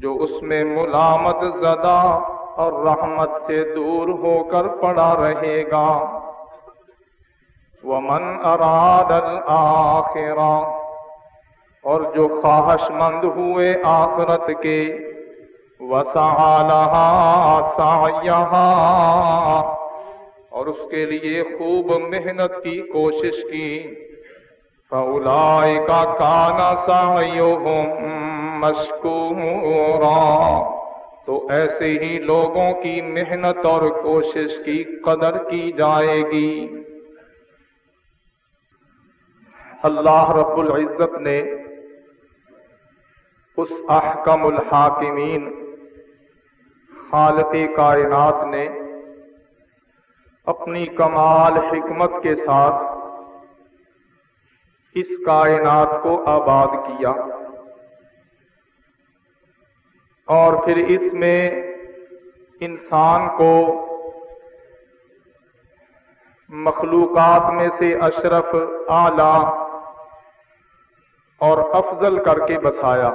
جو اس میں ملامت زدہ اور رحمت سے دور ہو کر پڑا رہے گا۔ ومن اراد الآخرہ اور جو خواہش مند ہوئے آخرت کے وسعالہا سعیہا اور اس کے لیے خوب محنت کی کوشش کی۔ فَأُولَئِكَ كَانَ سَعْيُهُمْ مَشْكُورًا تو ایسے ہی لوگوں کی محنت اور کوشش کی قدر کی جائے گی۔ اللہ رب العزت نے اس احکم الحاکمین، خالق کائنات نے اپنی کمال حکمت کے ساتھ اس کائنات کو آباد کیا۔ اور پھر اس میں انسان کو مخلوقات میں سے اشرف اعلی اور افضل کر کے بسایا۔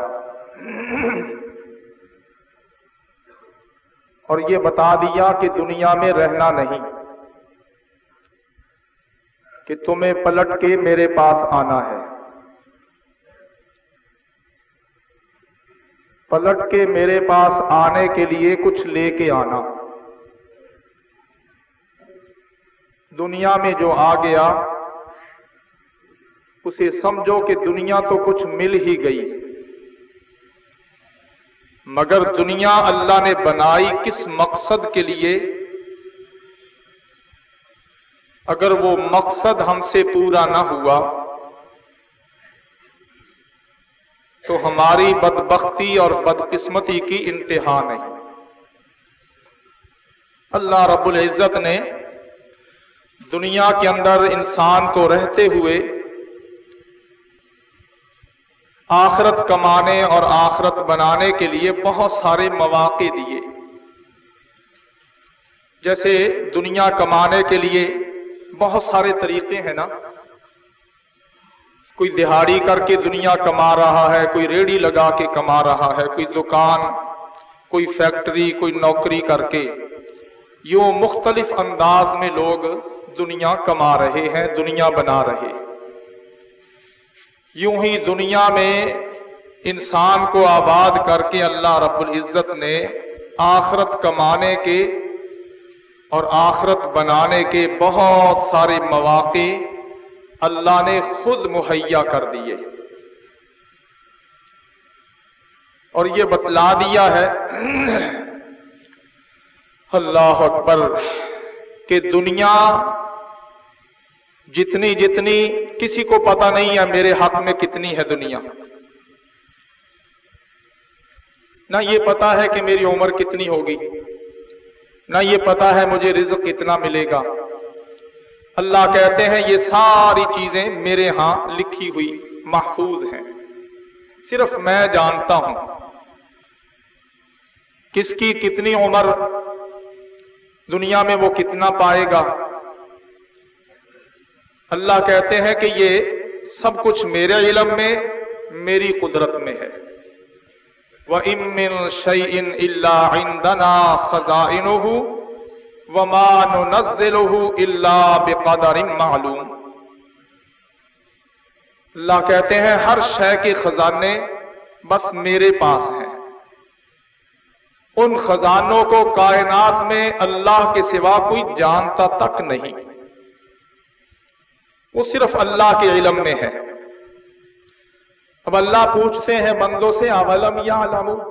اور یہ بتا دیا کہ دنیا میں رہنا نہیں، کہ تمہیں پلٹ کے میرے پاس آنا ہے۔ پلٹ کے میرے پاس آنے کے لیے کچھ لے کے آنا۔ دنیا میں جو آ گیا، اسے سمجھو کہ دنیا تو کچھ مل ہی گئی۔ مگر دنیا اللہ نے بنائی کس مقصد کے لیے؟ اگر وہ مقصد ہم سے پورا نہ ہوا تو ہماری بدبختی اور بدقسمتی کی انتہا نہیں۔ اللہ رب العزت نے دنیا کے اندر انسان کو رہتے ہوئے آخرت کمانے اور آخرت بنانے کے لیے بہت سارے مواقع دیے۔ جیسے دنیا کمانے کے لیے بہت سارے طریقے ہیں نا۔ کوئی دہاڑی کر کے دنیا کما رہا ہے، کوئی ریڑی لگا کے کما رہا ہے، کوئی دکان، کوئی فیکٹری، کوئی نوکری کر کے۔ یوں مختلف انداز میں لوگ دنیا کما رہے ہیں، دنیا بنا رہے۔ یوں ہی دنیا میں انسان کو آباد کر کے اللہ رب العزت نے آخرت کمانے کے اور آخرت بنانے کے بہت سارے مواقع اللہ نے خود مہیا کر دیے۔ اور یہ بتلا دیا ہے اللہ اکبر کہ دنیا جتنی جتنی کسی کو پتا نہیں ہے میرے حق میں کتنی ہے دنیا۔ نہ یہ پتا ہے کہ میری عمر کتنی ہوگی، نہ یہ پتا ہے مجھے رزق کتنا ملے گا۔ اللہ کہتے ہیں یہ ساری چیزیں میرے ہاں لکھی ہوئی محفوظ ہیں۔ صرف میں جانتا ہوں کس کی کتنی عمر دنیا میں وہ کتنا پائے گا۔ اللہ کہتے ہیں کہ یہ سب کچھ میرے علم میں، میری قدرت میں ہے۔ وہ امن شعین اللہ عندنا خزائن ومان نزل اللہ بقدر معلوم۔ اللہ کہتے ہیں، ہر شے کے خزانے بس میرے پاس ہیں۔ ان خزانوں کو کائنات میں اللہ کے سوا کوئی جانتا تک نہیں۔ وہ صرف اللہ کے علم میں ہے۔ اب اللہ پوچھتے ہیں، بندوں سے، اولم یا علم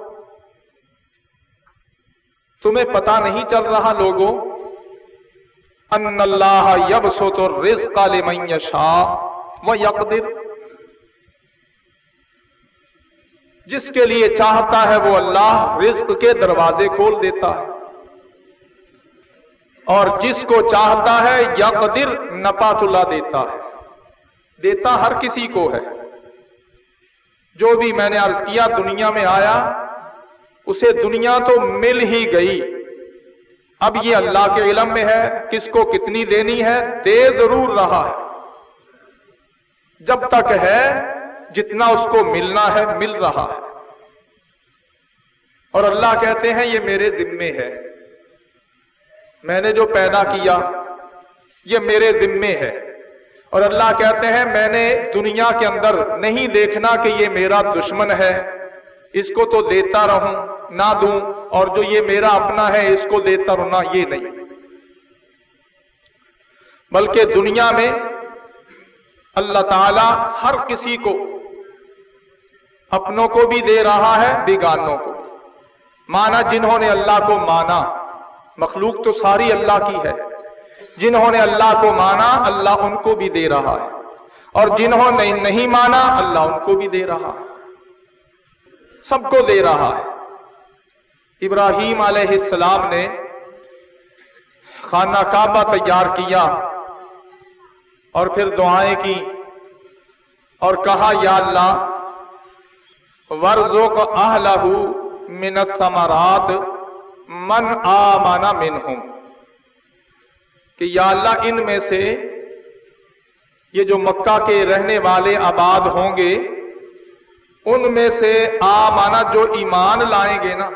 تمہیں پتا نہیں چل رہا لوگوں۔ ان اللہ یب سو تو رزق لمن شاہ و یقدر جس کے لیے چاہتا ہے وہ اللہ رزق کے دروازے کھول دیتا ہے۔ اور جس کو چاہتا ہے یقدر نپات اللہ دیتا ہے۔ دیتا ہر کسی کو ہے۔ جو بھی میں نے عرض کیا دنیا میں آیا اسے دنیا تو مل ہی گئی۔ اب یہ اللہ کے علم میں ہے، کس کو کتنی دینی ہے؟ دے ضرور رہا ہے۔ جب تک ہے، جتنا اس کو ملنا ہے، مل رہا ہے۔ اور اللہ کہتے ہیں، یہ میرے ذمے ہے۔ میں نے جو پیدا کیا، یہ میرے ذمے ہے۔ اور اللہ کہتے ہیں، میں نے دنیا کے اندر نہیں دیکھنا کہ یہ میرا دشمن ہے۔ اس کو تو دیتا رہوں۔ نہ دوں اور جو یہ میرا اپنا ہے اس کو دیتا رہنا یہ نہیں۔ بلکہ دنیا میں اللہ تعالی ہر کسی کو اپنوں کو بھی دے رہا ہے، بیگانوں کو۔ مانا جنہوں نے اللہ کو مانا، مخلوق تو ساری اللہ کی ہے۔ جنہوں نے اللہ کو مانا، اللہ ان کو بھی دے رہا ہے۔ اور جنہوں نے نہیں مانا، اللہ ان کو بھی دے رہا ہے۔ سب کو دے رہا ہے۔ ابراہیم علیہ السلام نے خانہ کعبہ تیار کیا اور پھر دعائیں کی اور کہا، یا اللہ ورزو کو آلہ من سمارات من آ مانا من ہوں کہ، یا اللہ، ان میں سے یہ جو مکہ کے رہنے والے آباد ہوں گے، ان میں سے آ مانا جو ایمان لائیں گے نا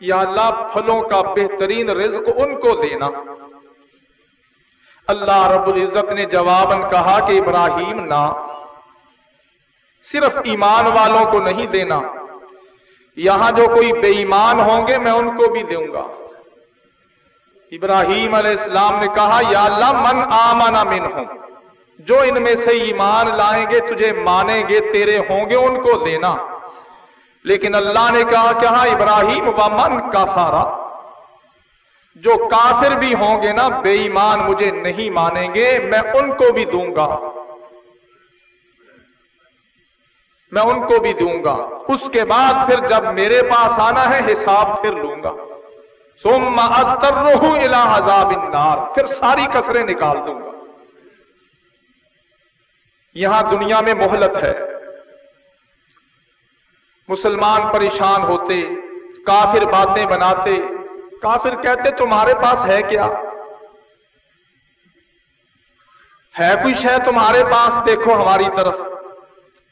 یا اللہ پھلوں کا بہترین رزق ان کو دینا۔ اللہ رب العزت نے جواباً کہا کہ ابراہیم نہ، صرف ایمان والوں کو نہیں دینا۔ یہاں جو کوئی بے ایمان ہوں گے میں ان کو بھی دوں گا۔ ابراہیم علیہ السلام نے کہا، یا اللہ من آمانا من ہوں جو ان میں سے ایمان لائیں گے، تجھے مانیں گے، تیرے ہوں گے، ان کو دینا۔ لیکن اللہ نے کہا کہا ہاں، ابراہیم و من کافارا جو کافر بھی ہوں گے نا، بے ایمان مجھے نہیں مانیں گے، میں ان کو بھی دوں گا۔ میں ان کو بھی دوں گا۔ اس کے بعد پھر جب میرے پاس آنا ہے، حساب پھر لوں گا۔ سوم اتر عذاب النار۔ پھر ساری کسریں نکال دوں گا۔ یہاں دنیا میں مہلت ہے۔ مسلمان پریشان ہوتے، کافر باتیں بناتے، کافر کہتے، تمہارے پاس ہے کیا؟ ہے کچھ ہے تمہارے پاس؟ دیکھو ہماری طرف،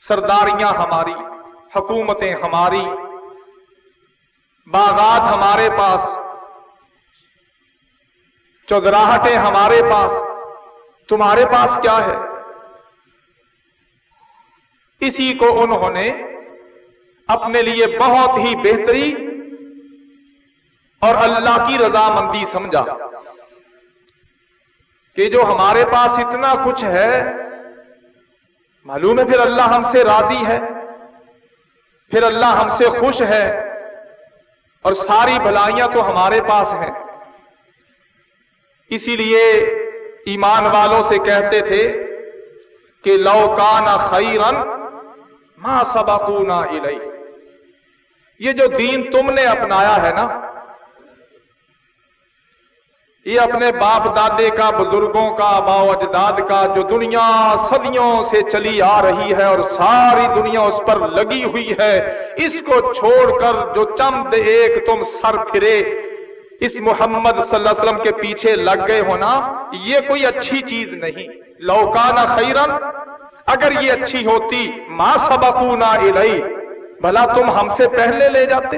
سرداریاں ہماری، حکومتیں ہماری، باغات ہمارے پاس چودراہٹیں ہمارے پاس، تمہارے پاس کیا ہے؟ اسی کو انہوں نے اپنے لیے بہت ہی بہتری اور اللہ کی رضامندی سمجھا کہ جو ہمارے پاس اتنا کچھ ہے، معلوم ہے پھر اللہ ہم سے راضی ہے، پھر اللہ ہم سے خوش ہے اور ساری بھلائیاں تو ہمارے پاس ہیں۔ اسی لیے ایمان والوں سے کہتے تھے کہ لو کان خیرن ماں سبقونا الی یہ جو دین تم نے اپنایا ہے نا، یہ اپنے باپ دادے کا، بزرگوں کا باؤ اجداد کا، جو دنیا صدیوں سے چلی آ رہی ہے اور ساری دنیا اس پر لگی ہوئی ہے، اس کو چھوڑ کر جو چند ایک تم سر پھرے، اس محمد صلی اللہ علیہ وسلم کے پیچھے لگ گئے ہونا یہ کوئی اچھی چیز نہیں۔ لوکانا خیرن، اگر یہ اچھی ہوتی ماں سبقونا الی بھلا تم ہم سے پہلے لے جاتے۔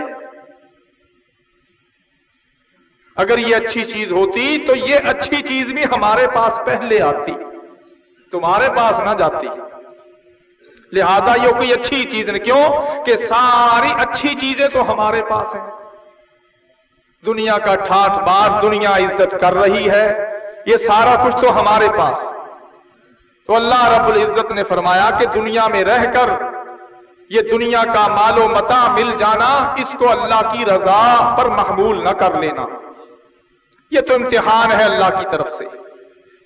اگر یہ اچھی چیز ہوتی تو یہ اچھی چیز بھی ہمارے پاس پہلے آتی، تمہارے پاس نہ جاتی۔ لہذا یہ کوئی اچھی چیز نہیں، کیوں؟ کہ ساری اچھی چیزیں تو ہمارے پاس ہیں۔ دنیا کا ٹھاٹ بار دنیا عزت کر رہی ہے، یہ سارا کچھ تو ہمارے پاس۔ تو اللہ رب العزت نے فرمایا کہ دنیا میں رہ کر یہ دنیا کا مال و متا مل جانا، اس کو اللہ کی رضا پر محمول نہ کر لینا۔ یہ تو امتحان ہے اللہ کی طرف سے۔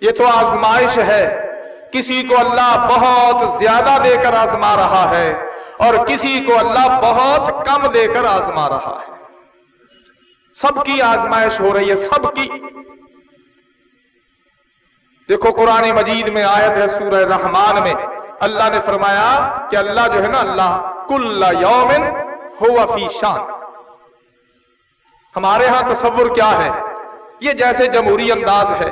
یہ تو آزمائش ہے۔ کسی کو اللہ بہت زیادہ دے کر آزما رہا ہے اور کسی کو اللہ بہت کم دے کر آزما رہا ہے۔ سب کی آزمائش ہو رہی ہے، سب کی۔ دیکھو قرآن مجید میں آیت ہے سورہ رحمان میں۔ اللہ نے فرمایا کہ اللہ جو ہے نا اللہ کل یومن ہو فی شان۔ ہمارے ہاں تصور کیا ہے؟ یہ جیسے جمہوری انداز ہے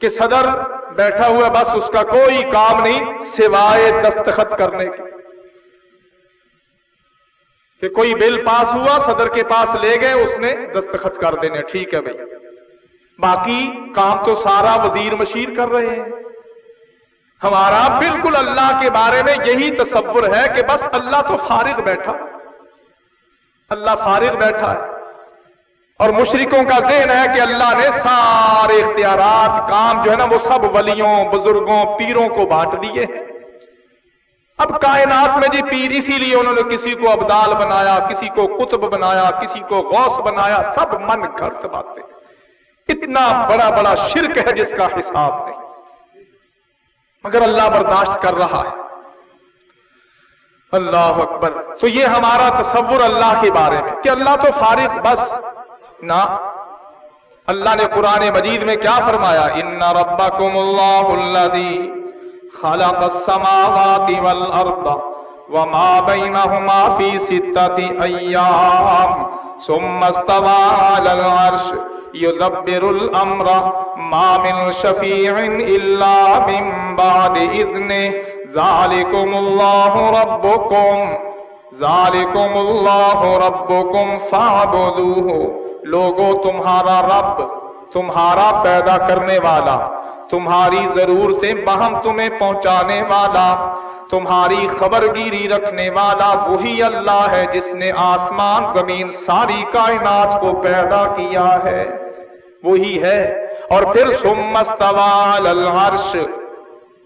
کہ صدر بیٹھا ہوا بس اس کا کوئی کام نہیں سوائے دستخط کرنے کی کہ کوئی بل پاس ہوا، صدر کے پاس لے گئے، اس نے دستخط کر دینے۔ ٹھیک ہے بھائی۔ باقی کام تو سارا وزیر مشیر کر رہے ہیں۔ ہمارا بالکل اللہ کے بارے میں یہی تصور ہے کہ بس اللہ تو فارغ بیٹھا۔ اللہ فارغ بیٹھا ہے۔ اور مشرکوں کا ذہن ہے کہ اللہ نے سارے اختیارات، کام جو ہے نا، وہ سب ولیوں، بزرگوں، پیروں کو بانٹ دیے۔ اب کائنات میں جی پیر اسی لیے انہوں نے کسی کو ابدال بنایا، کسی کو قطب بنایا، کسی کو غوث بنایا، سب من گھرت باتیں اتنا بڑا بڑا شرک ہے جس کا حساب نہیں۔ مگر اللہ برداشت کر رہا ہے۔ اللہ اکبر۔ تو یہ ہمارا تصور اللہ کے بارے میں، کہ اللہ تو فارغ، بس۔ نہ۔ اللہ نے قرآن مجید میں کیا فرمایا؟ ان ربکم اللہ الذی خلق السماوات والارض وما بینہما فی ستت ایام ثم استوى على العرش يدبر الامر ما من شفيع الا من بعد اذنه ذالکم اللہ ربکم ذالکم اللہ ربکم فعبدوہ لوگو، تمہارا رب، تمہارا پیدا کرنے والا، تمہاری ضرورتیں بہم تمہیں پہنچانے والا، تمہاری خبر گیری رکھنے والا، وہی اللہ ہے جس نے آسمان، زمین، ساری کائنات کو پیدا کیا ہے۔ وہی ہے۔ اور پھر سمستوال العرش۔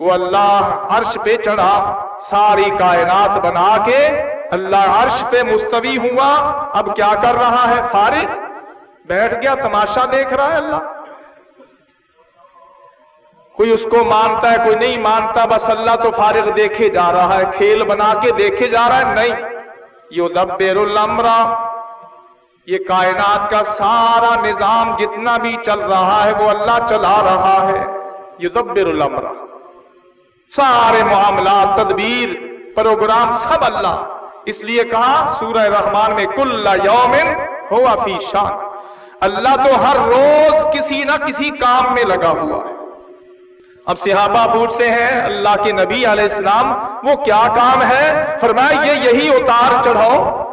وہ اللہ عرش پہ چڑھا۔ ساری کائنات بنا کے اللہ عرش پہ مستوی ہوا۔ اب کیا کر رہا ہے؟ فارغ۔ بیٹھ گیا، تماشا دیکھ رہا ہے اللہ۔ کوئی اس کو مانتا ہے، کوئی نہیں مانتا، بس اللہ تو فارغ دیکھے جا رہا ہے۔ کھیل بنا کے دیکھے جا رہا ہے۔ نہیں۔ یہ دبیر المرا یہ کائنات کا سارا نظام جتنا بھی چل رہا ہے وہ اللہ چلا رہا ہے. یہ دبیر سارے معاملات، تدبیر، پروگرام سب اللہ. اس لیے کہا سورہ رحمان میں کل یومن ہوا فی شان. اللہ تو ہر روز کسی نہ کسی کام میں لگا ہوا ہے. اب صحابہ پوچھتے ہیں، اللہ کے نبی علیہ السلام، وہ کیا کام ہے؟ فرمایا، یہ یہی اتار چڑھاؤ.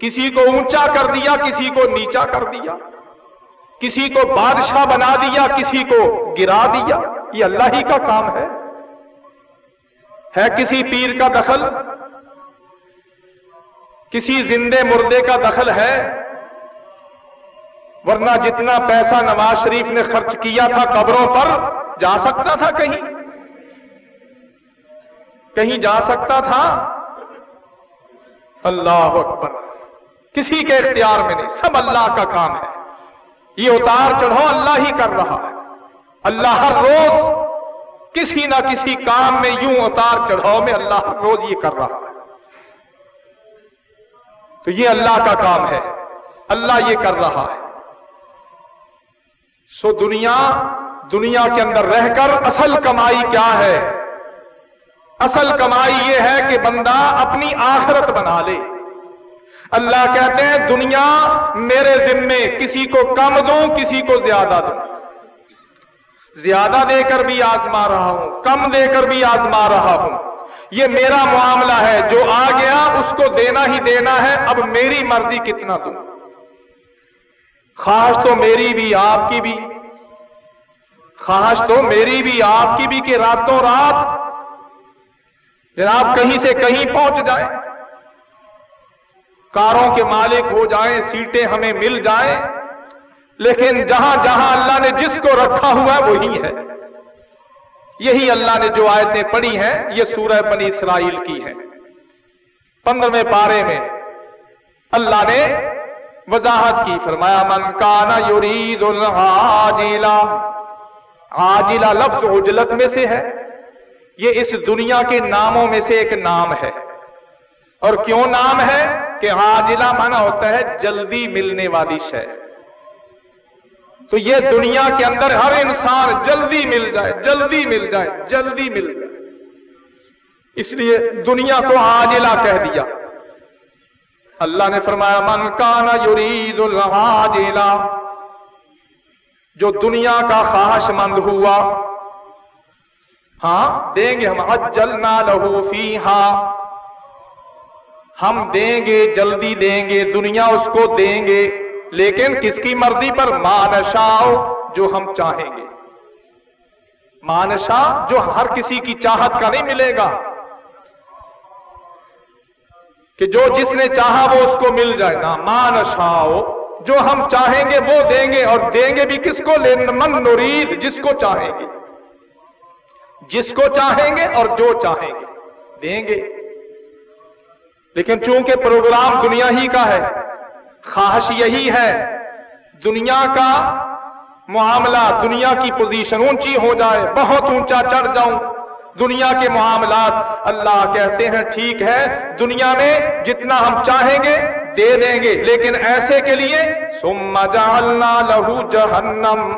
کسی کو اونچا کر دیا، کسی کو نیچا کر دیا، کسی کو بادشاہ بنا دیا، کسی کو گرا دیا۔ یہ اللہ ہی کا کام ہے۔ ہے کسی پیر کا دخل؟ کسی زندے مردے کا دخل ہے؟ ورنہ جتنا پیسہ نواز شریف نے خرچ کیا تھا قبروں پر، جا سکتا تھا کہیں؟ کہیں جا سکتا تھا؟ اللہ اکبر۔ کسی کے اختیار میں نہیں، سب اللہ کا کام ہے۔ یہ اتار چڑھو اللہ ہی کر رہا ہے۔ اللہ ہر روز کسی نہ کسی کام میں یوں اتار چڑھاؤ میں اللہ ہر روز یہ کر رہا ہے۔ تو یہ اللہ کا کام ہے۔ اللہ یہ کر رہا ہے۔ سو دنیا دنیا کے اندر رہ کر اصل کمائی کیا ہے؟ اصل کمائی یہ ہے کہ بندہ اپنی آخرت بنا لے۔ اللہ کہتے ہیں، دنیا میرے ذمے، کسی کو کم دوں، کسی کو زیادہ دوں۔ زیادہ دے کر بھی آزما رہا ہوں، کم دے کر بھی آزما رہا ہوں۔ یہ میرا معاملہ ہے، جو آ گیا، اس کو دینا ہی دینا ہے، اب میری مرضی کتنا دوں؟ خواہش تو میری بھی، آپ کی بھی۔ خواہش تو میری بھی، آپ کی بھی کہ راتوں رات جناب کہیں سے کہیں پہنچ جائیں کاروں کے مالک ہو جائیں، سیٹیں ہمیں مل جائیں۔ لیکن جہاں جہاں اللہ نے جس کو رکھا ہوا ہے، وہی ہے۔ یہی اللہ نے جو آیتیں پڑھی ہیں، یہ سورہ بنی اسرائیل کی ہے پندرہویں پارے میں اللہ نے وضاحت کی، فرمایا، من کانا یورید العاجلہ عاجلہ لفظ عجلت میں سے ہے۔ یہ اس دنیا کے ناموں میں سے ایک نام ہے۔ اور کیوں نام ہے؟ کہ عاجلہ مانا ہوتا ہے جلدی ملنے والی شے۔ تو یہ دنیا کے اندر ہر انسان جلدی مل جائے، جلدی مل جائے، جلدی مل جائے۔ اس لیے دنیا کو عاجلہ کہہ دیا۔ اللہ نے فرمایا، من کانا یرید العاجلہ جو دنیا کا خواہش مند ہوا ہاں دیں گے ہم، اجلنا لہو فیہا ہم دیں گے، جلدی دیں گے، دنیا اس کو دیں گے، لیکن کس کی مرضی پر؟ مانشاؤ جو ہم چاہیں گے۔ مانشا جو ہر کسی کی چاہت کا نہیں ملے گا۔ کہ جو جس نے چاہا وہ اس کو مل جائے گا۔ مانشاؤ جو ہم چاہیں گے وہ دیں گے اور دیں گے بھی کس کو؟ من نورید، جس کو چاہیں گے۔ جس کو چاہیں گے اور جو چاہیں گے۔ دیں گے۔ لیکن چونکہ پروگرام دنیا ہی کا ہے، خواہش یہی ہے، دنیا کا معاملہ دنیا کی پوزیشن اونچی ہو جائے، بہت اونچا چڑھ جاؤں۔ دنیا کے معاملات اللہ کہتے ہیں ٹھیک ہے، دنیا میں جتنا ہم چاہیں گے دے دیں گے، لیکن ایسے کے لیے سما جالنا لہو جہنم۔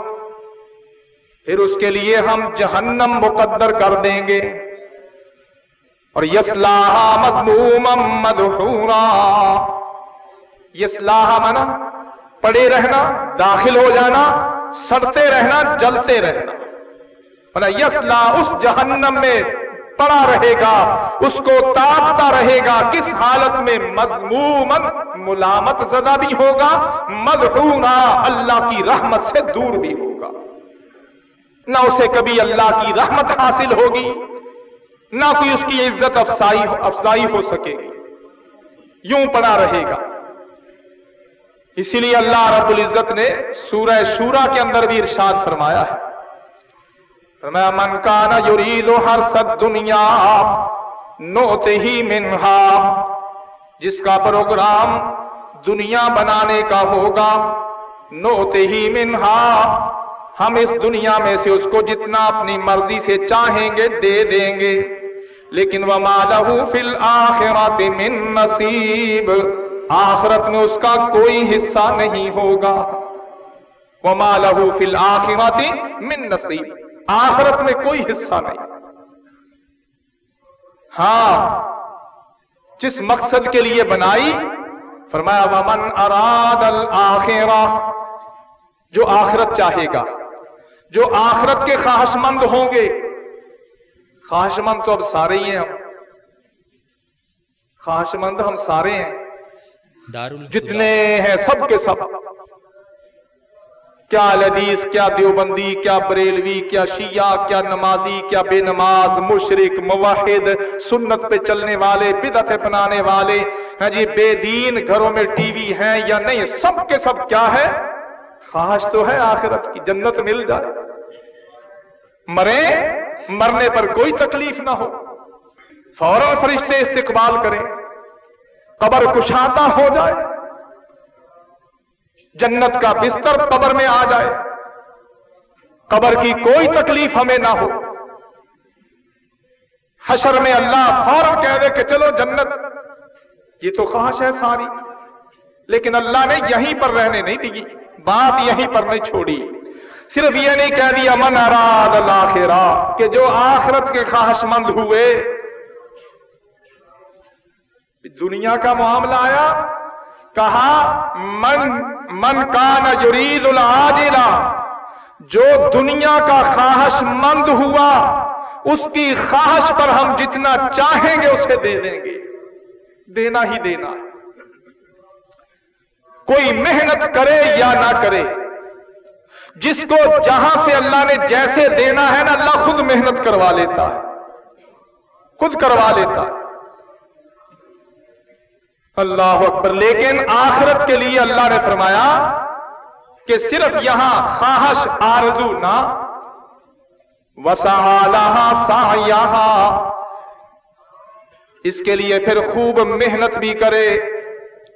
پھر اس کے لیے ہم جہنم مقدر کر دیں گے۔ اور یسلاح مدموم مدحورا۔ یسلاح منا پڑے رہنا، داخل ہو جانا، سڑتے رہنا، جلتے رہنا۔ یسلا اس جہنم میں پڑا رہے گا، اس کو تاپتا رہے گا، کس حالت میں؟ مضموم ملامت زدہ بھی ہوگا مدحورا اللہ کی رحمت سے دور بھی ہوگا۔ نہ اسے کبھی اللہ کی رحمت حاصل ہوگی نہ کوئی اس کی عزت افسائی افزائی ہو سکے۔ گی یوں پڑا رہے گا۔ اسی لیے اللہ رب العزت نے سورہ شورا کے اندر بھی ارشاد فرمایا ہے۔ فرمایا، من کا نہ ہر سد دنیا نوتے ہی منہا۔ جس کا پروگرام دنیا بنانے کا ہوگا نوتے ہی منہا۔ ہم اس دنیا میں سے اس کو جتنا اپنی مرضی سے چاہیں گے، دے دیں گے۔ لیکن وہ مالہ فل آخرات من نصیب آخرت میں اس کا کوئی حصہ نہیں ہوگا۔ وہ مالہ فل آخرات من نصیب آخرت میں کوئی حصہ نہیں۔ ہاں جس مقصد کے لیے بنائی، فرمایا، ومن اراد الآخرہ جو آخرت چاہے گا۔ جو آخرت کے خواہش مند ہوں گے۔ خواہش مند تو اب سارے ہی ہیں ہم۔ خواہش مند ہم سارے ہیں۔ جتنے ہیں سب کے سب۔ کیا لدیس کیا دیوبندی کیا بریلوی کیا شیعہ کیا نمازی کیا بے نماز مشرق مواحد سنت پہ چلنے والے بدت بنانے والے۔ ہیں جی بے دین گھروں میں ٹی وی ہیں یا نہیں سب کے سب کیا ہے؟ خواہش تو ہے آخرت کی جنت مل جائے۔ مرے مرنے پر کوئی تکلیف نہ ہو۔ فوراً فرشتے استقبال کریں۔ قبر کشاتا ہو جائے۔ جنت کا بستر قبر میں آ جائے۔ قبر کی کوئی تکلیف ہمیں نہ ہو۔ حشر میں اللہ فوراً کہہ دے کہ چلو جنت۔ یہ تو خواہش ہے ساری۔ لیکن اللہ نے یہیں پر رہنے نہیں دی۔ بات یہیں پر نہیں چھوڑی۔ صرف یہ نہیں کہہ دیا، من اراد الاخرہ، کہ جو آخرت کے خواہش مند ہوئے۔ دنیا کا معاملہ آیا، کہا، من من کا یرید العاجلہ، جو دنیا کا خواہش مند ہوا، اس کی خواہش پر ہم جتنا چاہیں گے اسے دے دیں گے۔ دینا ہی دینا۔ کوئی محنت کرے یا نہ کرے جس کو جہاں سے اللہ نے جیسے دینا ہے نا، اللہ خود محنت کروا لیتا ہے۔ خود کروا لیتا۔ ہے اللہ اکبر۔ لیکن آخرت کے لیے اللہ نے فرمایا کہ صرف یہاں خواہش آرزو نہ۔ وسا سا اس کے لیے پھر خوب محنت بھی کرے۔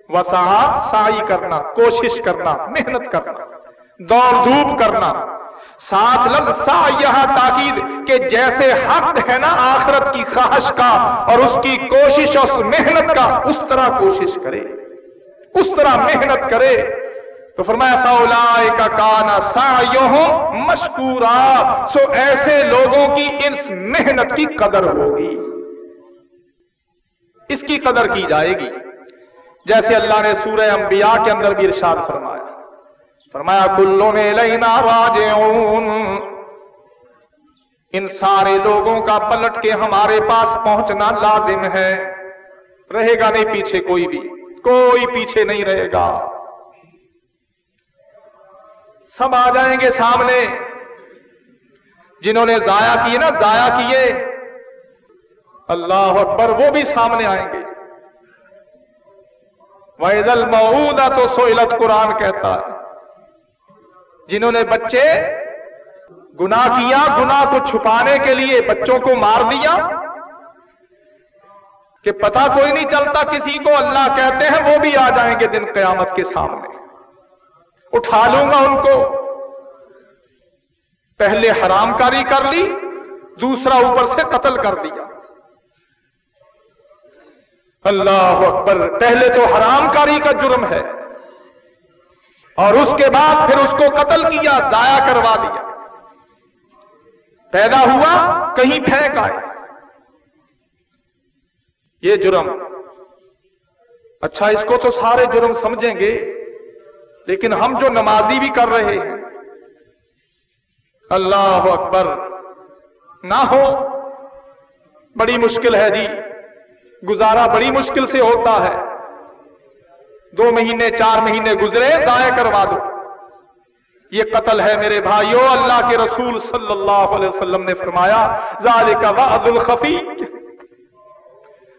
وسا سائی کرنا، کوشش کرنا، محنت کرنا۔ دوڑ دھوپ کرنا۔ ساتھ لفظ سا یہ تاکید کہ جیسے حق ہے نا آخرت کی خواہش کا اور اس کی کوشش اور محنت کا اس طرح کوشش کرے۔ اس طرح محنت کرے۔ تو فرمایا فولا کا کانا سا مشکورا۔ سو ایسے لوگوں کی اس محنت کی قدر ہوگی۔ اس کی قدر کی جائے گی۔ جیسے اللہ نے سورہ انبیاء کے اندر بھی ارشاد فرمایا۔ فرمایا کلو میں لینا راجعون۔ ان سارے لوگوں کا پلٹ کے ہمارے پاس پہنچنا لازم ہے۔ رہے گا نہیں پیچھے کوئی بھی، کوئی پیچھے نہیں رہے گا۔ سب آ جائیں گے سامنے۔ جنہوں نے ضائع کیے نا، ضائع کیے۔ اللہ اکبر، وہ بھی سامنے آئیں گے۔ وحید المعودہ تو سوئلت قرآن کہتا ہے۔ جنہوں نے بچے گناہ کیا، گناہ کو چھپانے کے لیے بچوں کو مار دیا، کہ پتا کوئی نہیں چلتا کسی کو، اللہ کہتے ہیں وہ بھی آ جائیں گے دن قیامت کے سامنے۔ اٹھا لوں گا ان کو۔ پہلے حرام کاری کر لی، دوسرا اوپر سے قتل کر دیا۔ اللہ اکبر، پہلے تو حرام کاری کا جرم ہے۔ اور اس کے بعد پھر اس کو قتل کیا، ضائع کروا دیا۔ پیدا ہوا، کہیں پھینک آئے۔ یہ جرم۔ اچھا اس کو تو سارے جرم سمجھیں گے، لیکن ہم جو نمازی بھی کر رہے ہیں۔ اللہ اکبر۔ نہ ہو، بڑی مشکل ہے جی۔ گزارا بڑی مشکل سے ہوتا ہے۔ دو مہینے، چار مہینے گزرے ضائع کروا دو۔ یہ قتل ہے میرے بھائیو، اللہ کے رسول صلی اللہ علیہ وسلم نے فرمایا، ذالک وعد الخفی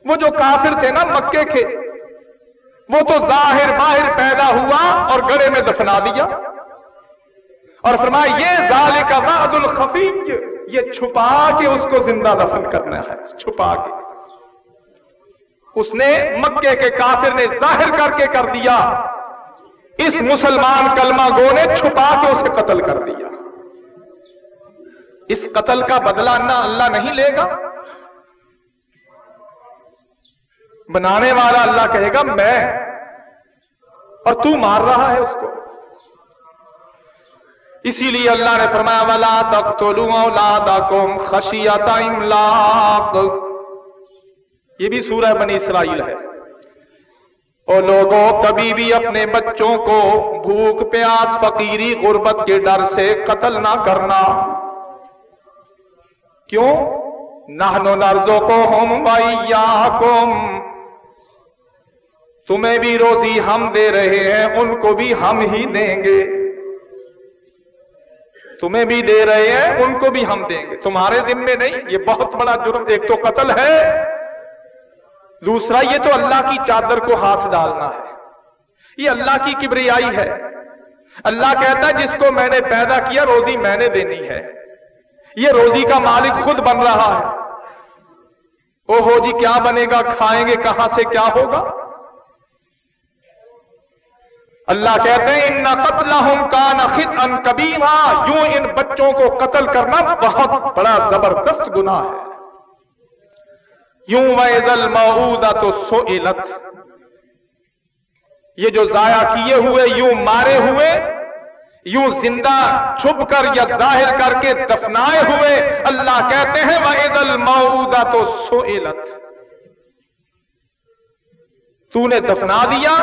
وہ جو کافر تھے نا، مکے کے، وہ تو ظاہر باہر پیدا ہوا اور گڑے میں دفنا دیا۔ اور فرمایا، یہ ذالک وعد الخفی یہ چھپا کے اس کو زندہ دفن کرنا ہے، چھپا کے۔ اس نے مکے کے کافر نے ظاہر کر کے کر دیا۔ اس مسلمان کلمہ گو نے چھپا کے اسے قتل کر دیا۔ اس قتل کا بدلہ نہ اللہ نہیں لے گا۔ بنانے والا اللہ کہے گا، میں اور تو مار رہا ہے اس کو۔ اسی لیے اللہ نے فرمایا والا تک تو لوں لا خشیات یہ بھی سورہ بنی اسرائیل ہے۔ اور لوگوں، کبھی بھی اپنے بچوں کو بھوک، پیاس، فقیری، غربت کے ڈر سے قتل نہ کرنا۔ کیوں؟ نہنو نرزوں کو ہم کم تمہیں بھی روزی ہم دے رہے ہیں، ان کو بھی ہم ہی دیں گے۔ تمہیں بھی دے رہے ہیں، ان کو بھی ہم دیں گے۔ تمہارے دن میں نہیں، یہ بہت بڑا جرم، ایک تو قتل ہے۔ دوسرا یہ تو اللہ کی چادر کو ہاتھ ڈالنا ہے۔ یہ اللہ کی کبریائی ہے۔ اللہ کہتا ہے، جس کو میں نے پیدا کیا، روزی میں نے دینی ہے۔ یہ روزی کا مالک خود بن رہا ہے۔ او ہو جی کیا بنے گا؟ کھائیں گے کہاں سے؟ کیا ہوگا؟ اللہ کہتے ہیں، ان قتل ہوں کا نخت ان کبھی یوں ان بچوں کو قتل کرنا بہت بڑا زبردست گناہ ہے۔ یوں ویزل تو سو یہ جو ضائع کیے ہوئے، یوں مارے ہوئے، یوں زندہ چھپ کر یا ظاہر کر کے دفنائے ہوئے، اللہ کہتے ہیں ویزل معودہ تو سو تو نے دفنا دیا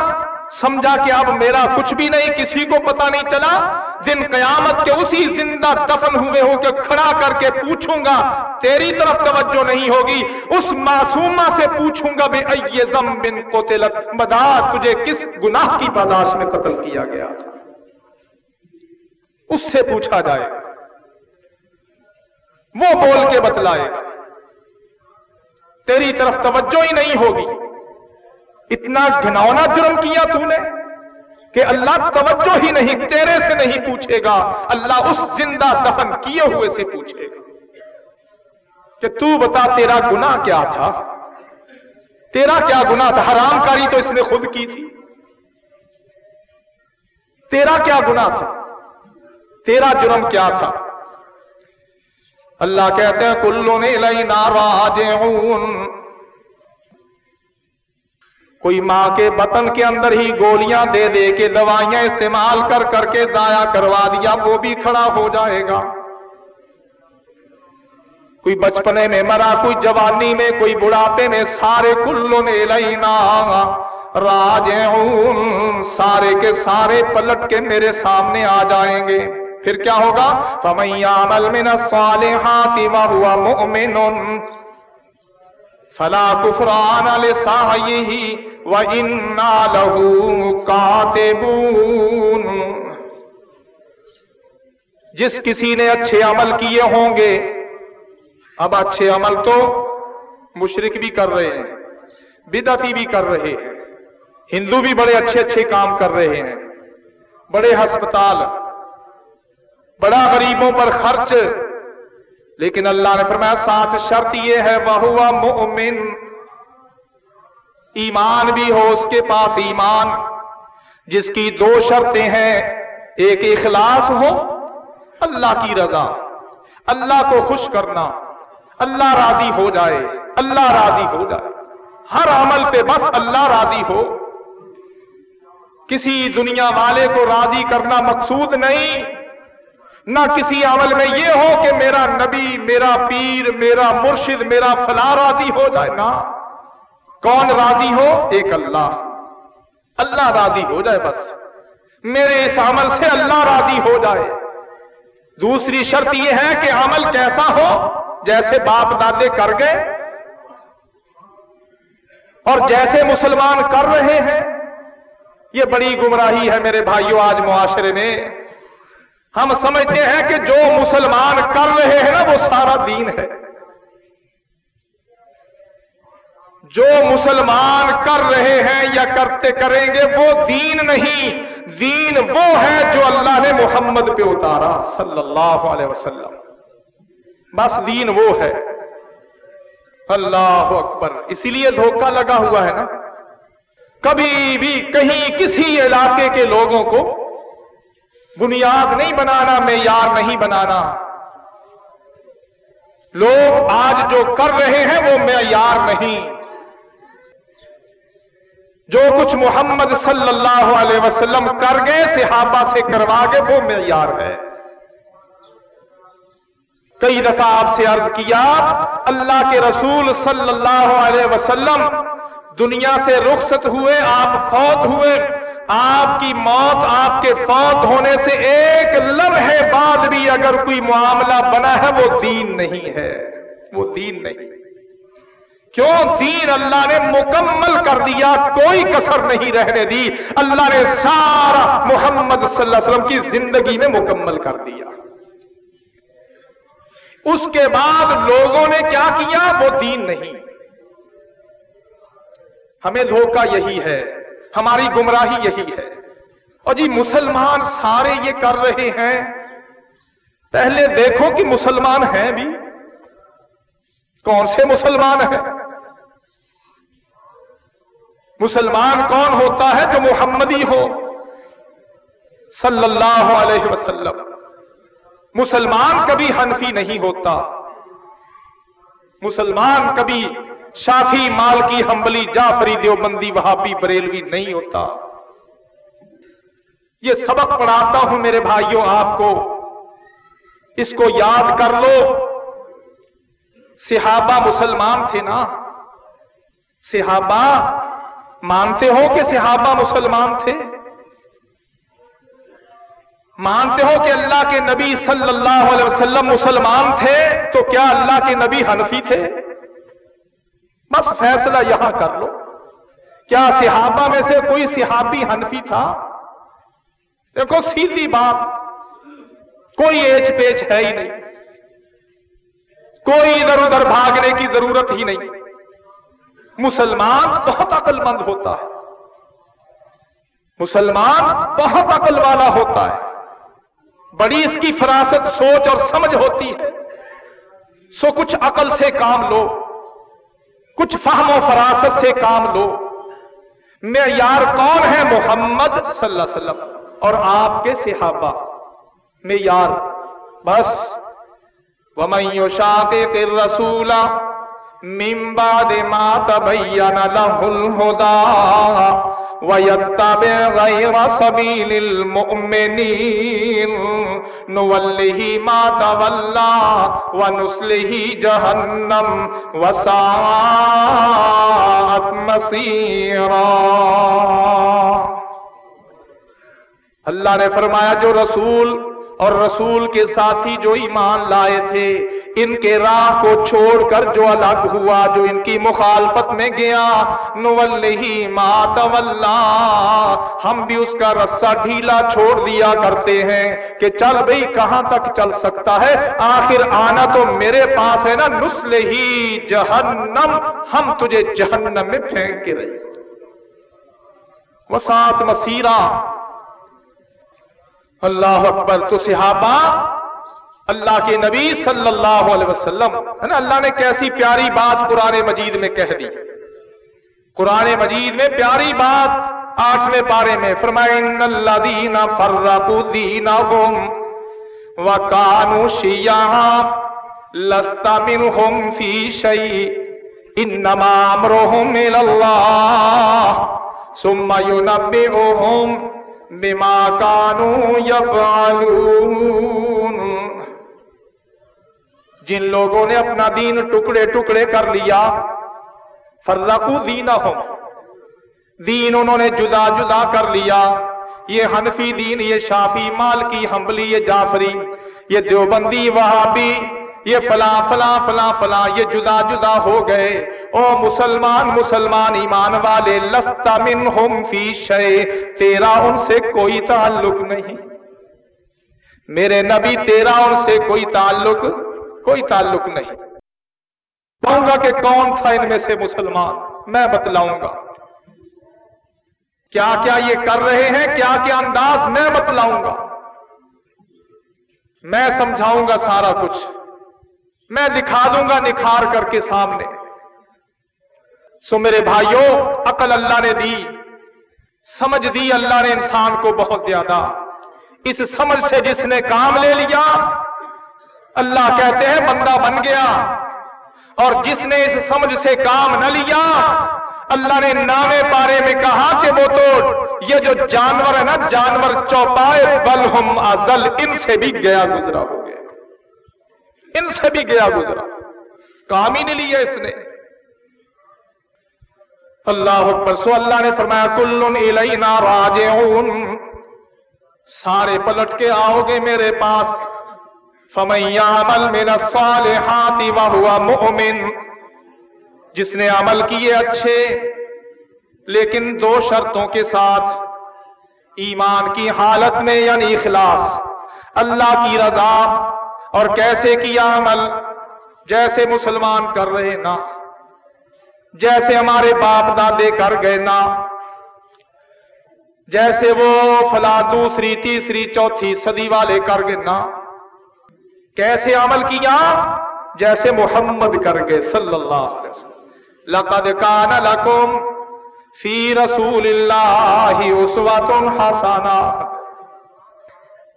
سمجھا کہ اب میرا کچھ بھی نہیں، کسی کو پتا نہیں چلا۔ دن قیامت کے اسی زندہ دفن ہوئے ہو کے کھڑا کر کے پوچھوں گا، تیری طرف توجہ نہیں ہوگی۔ اس معصومہ سے پوچھوں گا، بے زم بن کو تلت مدا تجھے کس گناہ کی پاداش میں قتل کیا گیا؟ اس سے پوچھا جائے۔ گا وہ بول کے بتلائے۔ گا تیری طرف توجہ ہی نہیں ہوگی۔ اتنا گھنونا جرم کیا تو نے کہ اللہ توجہ ہی نہیں، تیرے سے نہیں پوچھے گا۔ اللہ اس زندہ دفن کیے ہوئے سے پوچھے گا۔ کہ تو بتا تیرا گناہ کیا تھا؟ تیرا کیا گناہ تھا؟ حرام کاری تو اس نے خود کی تھی۔ تیرا کیا گناہ تھا؟ تیرا جرم کیا تھا؟ اللہ کہتے ہیں کلو نے لئی ناراج کوئی ماں کے بطن کے اندر ہی گولیاں دے دے کے دوائیاں استعمال کر کر کے ضائع کروا دیا، وہ بھی کھڑا ہو جائے گا۔ کوئی بچپنے میں مرا، کوئی جوانی میں، کوئی بڑھاپے میں سارے کلو نے لینا۔ راج سارے کے سارے پلٹ کے میرے سامنے آ جائیں گے۔ پھر کیا ہوگا؟ فَمَن يَعْمَلْ مِنَ الصَّالِحَاتِ وَهُوَ مُؤْمِنٌ فلا کفران لسعیہ وَإِنَّا لَهُ كَاتِبُونَ جس کسی نے اچھے عمل کیے ہوں گے، اب اچھے عمل تو مشرک بھی کر رہے ہیں، بدعتی بھی کر رہے ہیں، ہندو بھی بڑے اچھے اچھے کام کر رہے ہیں، بڑے ہسپتال، بڑا غریبوں پر خرچ لیکن اللہ نے فرمایا، ساتھ شرط یہ ہے وہ مؤمن۔ ایمان بھی ہو اس کے پاس ایمان۔ جس کی دو شرطیں ہیں، ایک اخلاص ہو، اللہ کی رضا۔ اللہ کو خوش کرنا۔ اللہ راضی ہو جائے۔ اللہ راضی ہو جائے۔ ہر عمل پہ بس اللہ راضی ہو۔ کسی دنیا والے کو راضی کرنا مقصود نہیں۔ نہ کسی عمل میں یہ ہو کہ میرا نبی، میرا پیر، میرا مرشد، میرا فلاں راضی ہو جائے نا کون راضی ہو؟ ایک اللہ۔ اللہ راضی ہو جائے بس۔ میرے اس عمل سے اللہ راضی ہو جائے۔ دوسری شرط یہ ہے کہ عمل کیسا ہو، جیسے باپ دادے کر گئے اور جیسے مسلمان کر رہے ہیں۔ یہ بڑی گمراہی ہے میرے بھائیوں آج معاشرے میں۔ ہم سمجھتے ہیں کہ جو مسلمان کر رہے ہیں نا، وہ سارا دین ہے۔ جو مسلمان کر رہے ہیں یا کرتے کریں گے، وہ دین نہیں۔ دین وہ ہے جو اللہ نے محمد پہ اتارا، صلی اللہ علیہ وسلم۔ بس دین وہ ہے۔ اللہ اکبر۔ اسی لیے دھوکہ لگا ہوا ہے نا۔ کبھی بھی کہیں کسی علاقے کے لوگوں کو بنیاد نہیں بنانا، معیار نہیں بنانا۔ لوگ آج جو کر رہے ہیں وہ معیار نہیں۔ جو کچھ محمد صلی اللہ علیہ وسلم کر گئے، صحابہ سے کروا گئے، وہ معیار ہے۔ کئی دفعہ آپ سے عرض کیا، اللہ کے رسول صلی اللہ علیہ وسلم دنیا سے رخصت ہوئے، آپ فوت ہوئے۔ آپ کی موت آپ کے فوت ہونے سے ایک لمحے بعد بھی اگر کوئی معاملہ بنا ہے، وہ دین نہیں ہے۔ وہ دین نہیں۔ کیوں؟ دین اللہ نے مکمل کر دیا، کوئی کسر نہیں رہنے دی۔ اللہ نے سارا محمد صلی اللہ علیہ وسلم کی زندگی میں مکمل کر دیا۔ اس کے بعد لوگوں نے کیا کیا؟ وہ دین نہیں۔ ہمیں دھوکہ یہی ہے۔ ہماری گمراہی یہی ہے۔ اور جی مسلمان سارے یہ کر رہے ہیں۔ پہلے دیکھو کہ مسلمان ہیں بھی۔ کون سے مسلمان ہیں؟ مسلمان کون ہوتا ہے جو محمدی ہو؟ صلی اللہ علیہ وسلم۔ مسلمان کبھی حنفی نہیں ہوتا۔ مسلمان کبھی شافی مال کی ہمبلی جعفری دیوبندی وہابی بریلوی نہیں ہوتا۔ یہ سبق پڑھاتا ہوں میرے بھائیوں آپ کو۔ اس کو یاد کر لو۔ صحابہ مسلمان تھے نا۔ صحابہ مانتے ہو کہ صحابہ مسلمان تھے؟ مانتے ہو کہ اللہ کے نبی صلی اللہ علیہ وسلم مسلمان تھے تو کیا اللہ کے نبی حنفی تھے؟ بس فیصلہ یہاں کر لو۔ کیا صحابہ میں سے کوئی صحابی حنفی تھا؟ دیکھو، سیدھی بات، کوئی ایچ پیچ ہے ہی نہیں۔ کوئی ادھر ادھر بھاگنے کی ضرورت ہی نہیں۔ مسلمان بہت عقل مند ہوتا ہے۔ مسلمان بہت عقل والا ہوتا ہے۔ بڑی اس کی فراست سوچ اور سمجھ ہوتی ہے۔ سو کچھ عقل سے کام لو۔ کچھ فہم و فراست سے کام لو۔ میں یار کون ہے محمد صلی اللہ علیہ وسلم؟ اور آپ کے صحابہ۔ میں یار بس۔ ومن شاطر رسول بعد ما تبين له الهدى ويتبع غير سبيل المؤمنين نوله ما تولى ونسله جهنم وساءت مصيرا اللہ نے فرمایا جو رسول اور رسول کے ساتھی جو ایمان لائے تھے ان کے راہ کو چھوڑ کر جو الگ ہوا، جو ان کی مخالفت میں گیا نولی مات ہم بھی اس کا رسا ڈھیلا چھوڑ دیا کرتے ہیں کہ چل بھائی کہاں تک چل سکتا ہے؟ آخر آنا تو میرے پاس ہے نا نسل ہی جہنم۔ ہم تجھے جہنم میں پھینک کے رہے۔ وسات مسیرہ۔ اللہ اکبر، تو صحابہ اللہ کے نبی صلی اللہ علیہ وسلم، ہے نا، اللہ نے کیسی پیاری بات قرآن مجید میں کہہ دی۔ قرآن مجید میں پیاری بات آٹھویں پارے میں فرمائن اللہ دینا فرقو دینا ہوم و کانو شیعہ لستا منہم فی شیئی انما امرہم الاللہ، ثم ينبئهم بما كانوا يفعلون جن لوگوں نے اپنا دین ٹکڑے ٹکڑے کر لیا، فرقو دینہم۔ دین انہوں نے جدا جدا کر لیا۔ یہ حنفی دین، یہ شافی، مالکی، حنبلی، یہ جعفری، یہ دیوبندی، وہابی، یہ فلاں فلاں فلاں فلاں، یہ جدا جدا ہو گئے۔ او مسلمان مسلمان ایمان والے لستا منہم فی شے تیرا ان سے کوئی تعلق نہیں۔ میرے نبی، تیرا ان سے کوئی تعلق کوئی تعلق نہیں۔ کہوں گا کہ کون تھا ان میں سے مسلمان؟ میں بتلاؤں گا۔ کیا کیا یہ کر رہے ہیں؟ کیا کیا انداز؟ میں بتلاؤں گا۔ میں سمجھاؤں گا سارا کچھ۔ میں دکھا دوں گا نکھار کر کے سامنے۔ سو میرے بھائیوں عقل اللہ نے دی۔ سمجھ دی اللہ نے انسان کو بہت زیادہ۔ اس سمجھ سے جس نے کام لے لیا اللہ کہتے ہیں بندہ بن گیا۔ اور جس نے اس سمجھ سے کام نہ لیا اللہ نے نامے پارے میں کہا کہ وہ تو یہ جو جانور ہے نا جانور چوپائے بل ہم ازل ان سے بھی گیا گزرا ہو گیا۔ ان سے بھی گیا گزرا۔ کام ہی نہیں لیا اس نے۔ اللہ اکبر۔ سو اللہ نے فرمایا کل الینا راجعون۔ سارے پلٹ کے آؤ گے میرے پاس۔ فمیامل من الصالحات وهو مؤمن، جس نے عمل کیے اچھے، لیکن دو شرطوں کے ساتھ، ایمان کی حالت میں یعنی اخلاص، اللہ کی رضا اور کیسے کیا عمل، جیسے مسلمان کر رہے نا، جیسے ہمارے باپ دادے کر گئے نا، جیسے وہ فلا دوسری، تیسری، چوتھی صدی والے کر گئے نا۔ کیسے عمل کیا؟ جیسے محمد کر گئے صلی اللہ علیہ وسلم۔ لقد کان لکم فی رسول اللہ اسوات حسانہ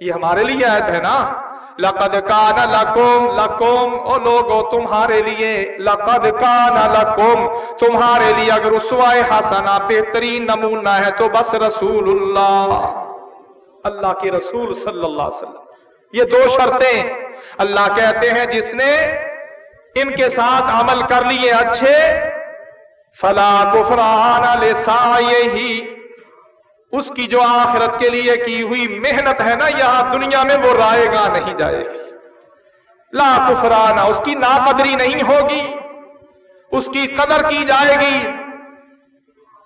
یہ ہمارے لیے آیت ہے نا؟ لقد کان لکم لکم، او لوگو، تمہارے لیے۔ لقد کان لکم، تمہارے لیے اگر اسوائے حسنہ، بہترین نمونہ ہے تو بس رسول اللہ اللہ کے رسول صلی اللہ علیہ وسلم۔ یہ دو شرطیں۔ اللہ کہتے ہیں جس نے ان کے ساتھ عمل کر لیے اچھے، فلا کفران لسائے ہی اس کی جو آخرت کے لیے کی ہوئی محنت ہے نا، یہاں دنیا میں وہ رائے گا نہیں جائے گی۔ لا کفرانہ اس کی ناقدری نہیں ہوگی، اس کی قدر کی جائے گی۔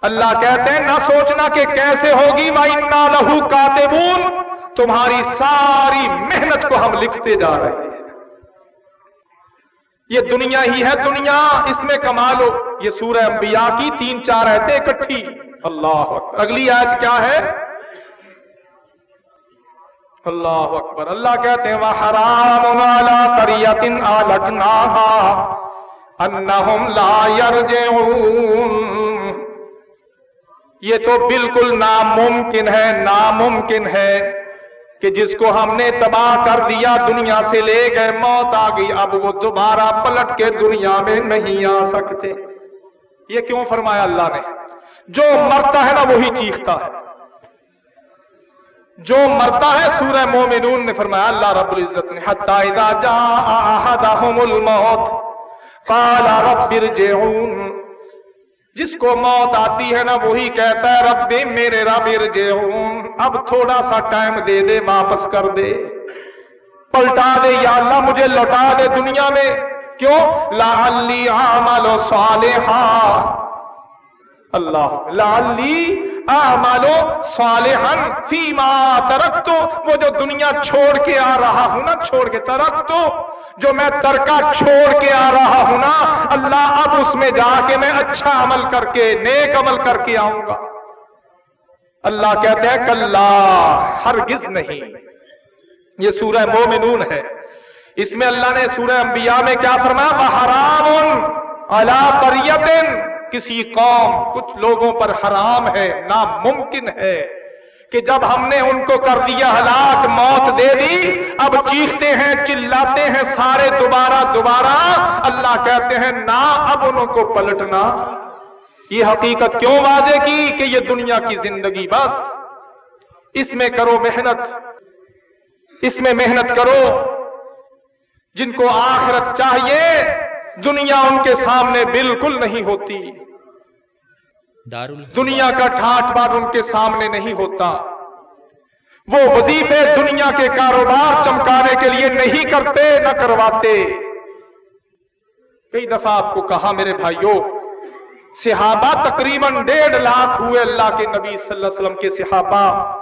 اللہ کہتے ہیں، نہ سوچنا کہ کیسے ہوگی نہ لہو کاتبون۔ تمہاری ساری محنت کو ہم لکھتے جا رہے ہیں۔ یہ دنیا ہی ہے دنیا، اس میں کمالو یہ سورہ انبیاء کی تین چار ایتے اکٹھی۔ اللہ اکبر۔ اگلی آیت کیا ہے؟ اللہ اکبر۔ اللہ کہتے ہیں وہ حرام والا کریتن انہم لا یرجعون یہ تو بالکل ناممکن ہے ناممکن ہے۔ کہ جس کو ہم نے تباہ کر دیا دنیا سے لے گئے موت آ گئی، اب وہ دوبارہ پلٹ کے دنیا میں نہیں آ سکتے۔ یہ کیوں فرمایا اللہ نے؟ جو مرتا ہے نا وہی چیختا ہے۔ جو مرتا ہے سورہ مومنون نے فرمایا، اللہ رب العزت نے، حتی اذا جاء احدهم الموت قال رب ارجعون۔ جس کو موت آتی ہے نا وہی کہتا ہے، رب میرے رب ارجعون اب تھوڑا سا ٹائم دے دے، واپس کر دے۔ پلٹا دے، یا اللہ مجھے لوٹا دے دنیا میں۔ کیوں؟ لعلی عمل صالحا۔ اللہ، لعلی عمل صالحا فیما ترکتو، وہ جو دنیا چھوڑ کے آ رہا ہوں نا، چھوڑ کے ترکتو، جو میں ترکا چھوڑ کے آ رہا ہوں نا، اللہ اب اس میں جا کے میں اچھا عمل کر کے، نیک عمل کر کے آؤں گا۔ اللہ کہتے ہیں کل ہرگز نہیں۔ یہ سورہ مومنون ہے۔ اس میں اللہ نے سورہ انبیاء میں کیا فرمایا؟ حرام اللہ پریتن کسی قوم کچھ لوگوں پر حرام ہے، ناممکن ہے کہ جب ہم نے ان کو کر دیا ہلاک، موت دے دی، اب چیختے ہیں، چلاتے ہیں سارے دوبارہ دوبارہ اللہ کہتے ہیں، نہ اب ان کو پلٹنا۔ یہ حقیقت کیوں واضح کی کہ یہ دنیا کی زندگی بس۔ اس میں کرو محنت۔ اس میں محنت کرو۔ جن کو آخرت چاہیے دنیا ان کے سامنے بالکل نہیں ہوتی۔ دنیا کا ٹھاٹ بار ان کے سامنے نہیں ہوتا۔ وہ وظیفے دنیا کے کاروبار چمکانے کے لیے نہیں کرتے نہ کرواتے۔ کئی دفعہ آپ کو کہا میرے بھائیوں صحابہ تقریباً ڈیڑھ لاکھ ہوئے اللہ کے نبی صلی اللہ علیہ وسلم کے صحابہ۔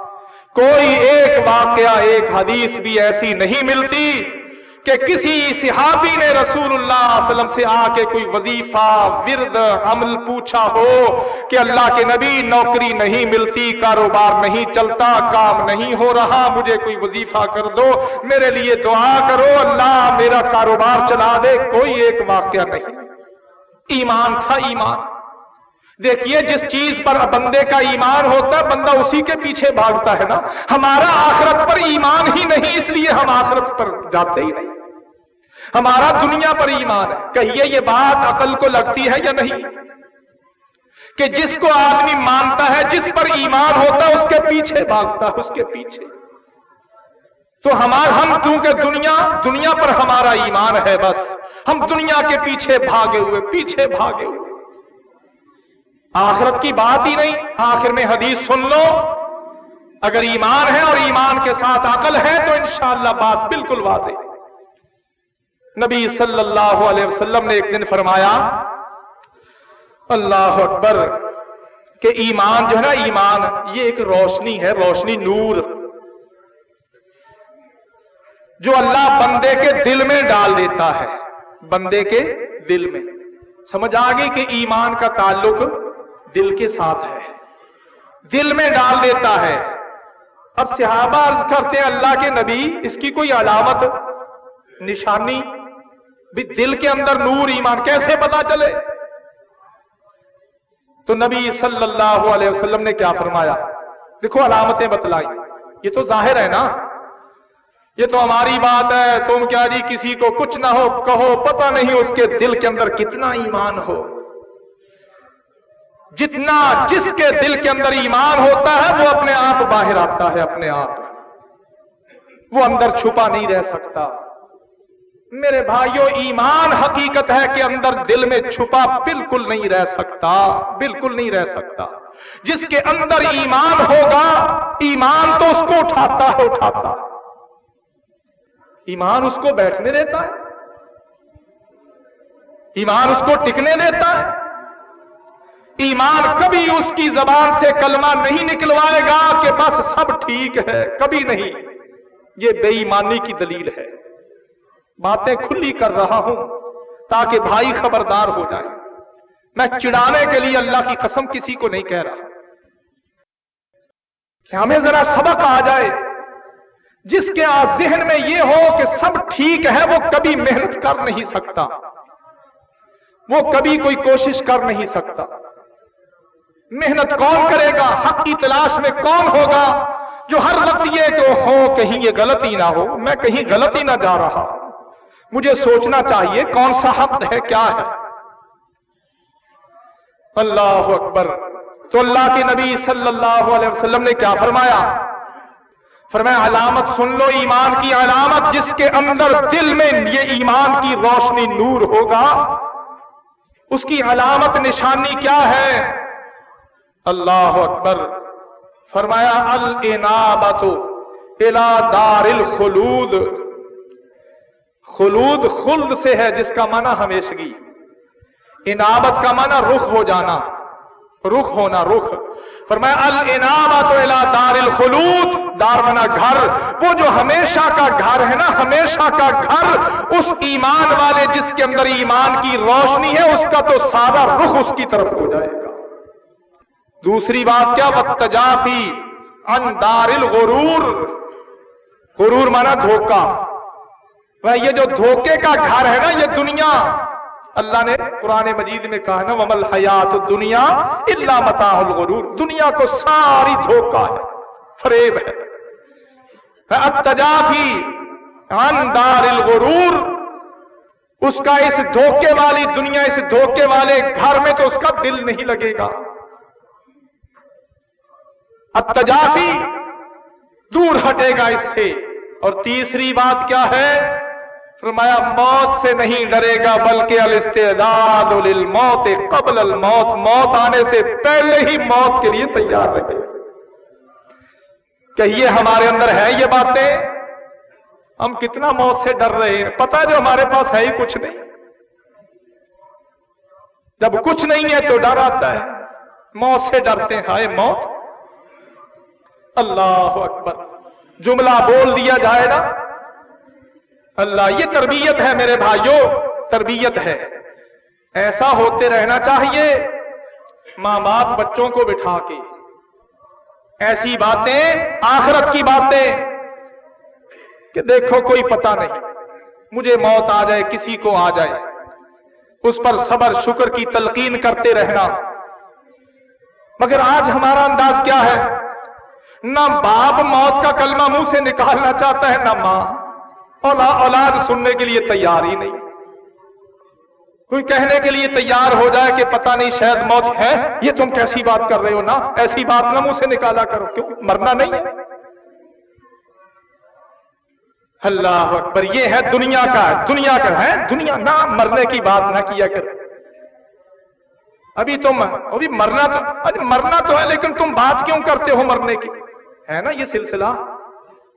کوئی ایک واقعہ ایک حدیث بھی ایسی نہیں ملتی۔ کہ کسی صحابی نے رسول اللہ علیہ وسلم سے آ کے کوئی وظیفہ، ورد، عمل پوچھا ہو کہ اللہ کے نبی نوکری نہیں ملتی، کاروبار نہیں چلتا، کام نہیں ہو رہا، مجھے کوئی وظیفہ کر دو، میرے لیے دعا کرو، اللہ میرا کاروبار چلا دے، کوئی ایک واقعہ نہیں۔ ایمان تھا ایمان۔ دیکھیے، جس چیز پر بندے کا ایمان ہوتا ہے بندہ اسی کے پیچھے بھاگتا ہے نا۔ ہمارا آخرت پر ایمان ہی نہیں، اس لیے ہم آخرت پر جاتے ہی نہیں۔ ہمارا دنیا پر ایمان ہے۔ کہیے یہ بات عقل کو لگتی ہے یا نہیں؟ کہ جس کو آدمی مانتا ہے، جس پر ایمان ہوتا ہے، اس کے پیچھے بھاگتا ہے، اس کے پیچھے۔ تو ہمارا ہم کیونکہ دنیا دنیا پر ہمارا ایمان ہے بس، ہم دنیا کے پیچھے بھاگے ہوئے، پیچھے بھاگے ہوئے۔ آخرت کی بات ہی نہیں، آخر میں حدیث سن لو۔ اگر ایمان ہے اور ایمان کے ساتھ عقل ہے تو انشاءاللہ بات بالکل واضح نبی صلی اللہ علیہ وسلم نے ایک دن فرمایا، اللہ اکبر، کہ ایمان جو ہے نا، ایمان، یہ ایک روشنی ہے، روشنی نور، جو اللہ بندے کے دل میں ڈال دیتا ہے، بندے کے دل میں۔ سمجھ آ گئی کہ ایمان کا تعلق دل کے ساتھ ہے۔ دل میں ڈال دیتا ہے۔ اب صحابہ عرض کرتے ہیں، اللہ کے نبی، اس کی کوئی علامت، نشانی بھی دل کے اندر نور ایمان کیسے پتا چلے؟ تو نبی صلی اللہ علیہ وسلم نے کیا فرمایا؟ دیکھو علامتیں بتلائی۔ یہ تو ظاہر ہے نا؟ یہ تو ہماری بات ہے۔ تم کیا جی کسی کو کچھ نہ ہو، کہو، پتہ نہیں اس کے دل کے اندر کتنا ایمان ہو۔ جتنا جس کے دل کے اندر ایمان ہوتا ہے، وہ اپنے آپ باہر آتا ہے، اپنے آپ۔ وہ اندر چھپا نہیں رہ سکتا۔ میرے بھائیوں ایمان حقیقت ہے کہ اندر دل میں چھپا بالکل نہیں رہ سکتا، بالکل نہیں رہ سکتا۔ جس کے اندر ایمان ہوگا، ایمان تو اس کو اٹھاتا ہے، اٹھاتا۔ ایمان اس کو بیٹھنے دیتا ہے۔ ایمان اس کو ٹکنے دیتا ہے۔ ایمان کبھی اس کی زبان سے کلمہ نہیں نکلوائے گا کہ بس سب ٹھیک ہے، کبھی نہیں۔ یہ بے ایمانی کی دلیل ہے۔ باتیں کھلی کر رہا ہوں تاکہ بھائی خبردار ہو جائے۔ میں چڑانے کے لیے اللہ کی قسم کسی کو نہیں کہہ رہا۔ کہ ہمیں ذرا سبق آ جائے، جس کے ذہن میں یہ ہو کہ سب ٹھیک ہے، وہ کبھی محنت کر نہیں سکتا۔ وہ کبھی کوئی کوشش کر نہیں سکتا۔ محنت کون کرے گا؟ حق کی تلاش میں کون ہوگا؟ جو ہر وقت یہ کہ ہو، کہیں یہ غلطی نہ ہو، میں کہیں غلطی نہ جا رہا مجھے سوچنا چاہیے کون سا حق ہے، کیا ہے؟ اللہ اکبر۔ تو اللہ کے نبی صلی اللہ علیہ وسلم نے کیا فرمایا؟ فرمایا، علامت سن لو، ایمان کی علامت، جس کے اندر دل میں یہ ایمان کی روشنی نور ہوگا۔ اس کی علامت نشانی کیا ہے؟ اللہ اکبر۔ فرمایا الانابت الى دار الخلود۔ خلود خلد سے ہے جس کا معنی ہمیشگی۔ انعامت کا معنی رخ ہو جانا۔ رخ ہونا رخ۔ فرمایا الانامت الى دار الخلود۔ دار منا گھر۔ وہ جو ہمیشہ کا گھر ہے نا، ہمیشہ کا گھر، اس ایمان والے جس کے اندر ایمان کی روشنی ہے، اس کا تو سادہ رخ اس کی طرف ہو جائے گا۔ دوسری بات کیا؟ بتجافی ان دار الغرور۔ غرور مانا دھوکا یہ جو دھوکے کا گھر ہے نا، یہ دنیا۔ اللہ نے قرآن مجید میں کہا نا ومل حیات دنیا اللہ متا الغرور۔ دنیا کو ساری دھوکا ہے، فریب ہے۔ اندار الغرور۔ اس کا اس دھوکے والی دنیا، اس دھوکے والے گھر میں تو اس کا دل نہیں لگے گا۔ اتجافی دور ہٹے گا اس سے۔ اور تیسری بات کیا ہے؟ فرمایا، موت سے نہیں ڈرے گا، بلکہ الاستعداد للموت قبل الموت۔ موت آنے سے پہلے ہی موت کے لیے تیار رہے۔ کہ یہ ہمارے اندر ہے یہ باتیں؟ ہم کتنا موت سے ڈر رہے ہیں؟ پتا جو ہمارے پاس ہے ہی کچھ نہیں۔ جب کچھ نہیں ہے تو ڈر آتا ہے۔ موت سے ڈرتے ہیں، ہائے موت۔ اللہ اکبر۔ جملہ بول دیا جائے نا۔ اللہ، یہ تربیت ہے میرے بھائیوں تربیت ہے۔ ایسا ہوتے رہنا چاہیے ماں باپ بچوں کو بٹھا کے۔ ایسی باتیں، آخرت کی باتیں، کہ دیکھو کوئی پتہ نہیں، مجھے موت آ جائے، کسی کو آ جائے۔ اس پر صبر، شکر کی تلقین کرتے رہنا۔ مگر آج ہمارا انداز کیا ہے؟ نہ باپ موت کا کلمہ منہ سے نکالنا چاہتا ہے، نہ ماں۔ اولاد سننے کے لیے تیار ہی نہیں۔ کوئی کہنے کے لیے تیار ہو جائے کہ پتہ نہیں شاید موت ہے، یہ تم کیسی بات کر رہے ہو نا؟ ایسی بات نہ منہ سے نکالا کرو، کیوں؟ مرنا نہیں۔ ہے اللہ اکبر، یہ ہے دنیا کا دنیا کا ہے، دنیا، نہ مرنے کی بات نہ کیا کر۔ ابھی تم، ابھی مرنا تو مرنا تو ہے، لیکن تم بات کیوں کرتے ہو مرنے کی؟ ہے نا یہ سلسلہ؟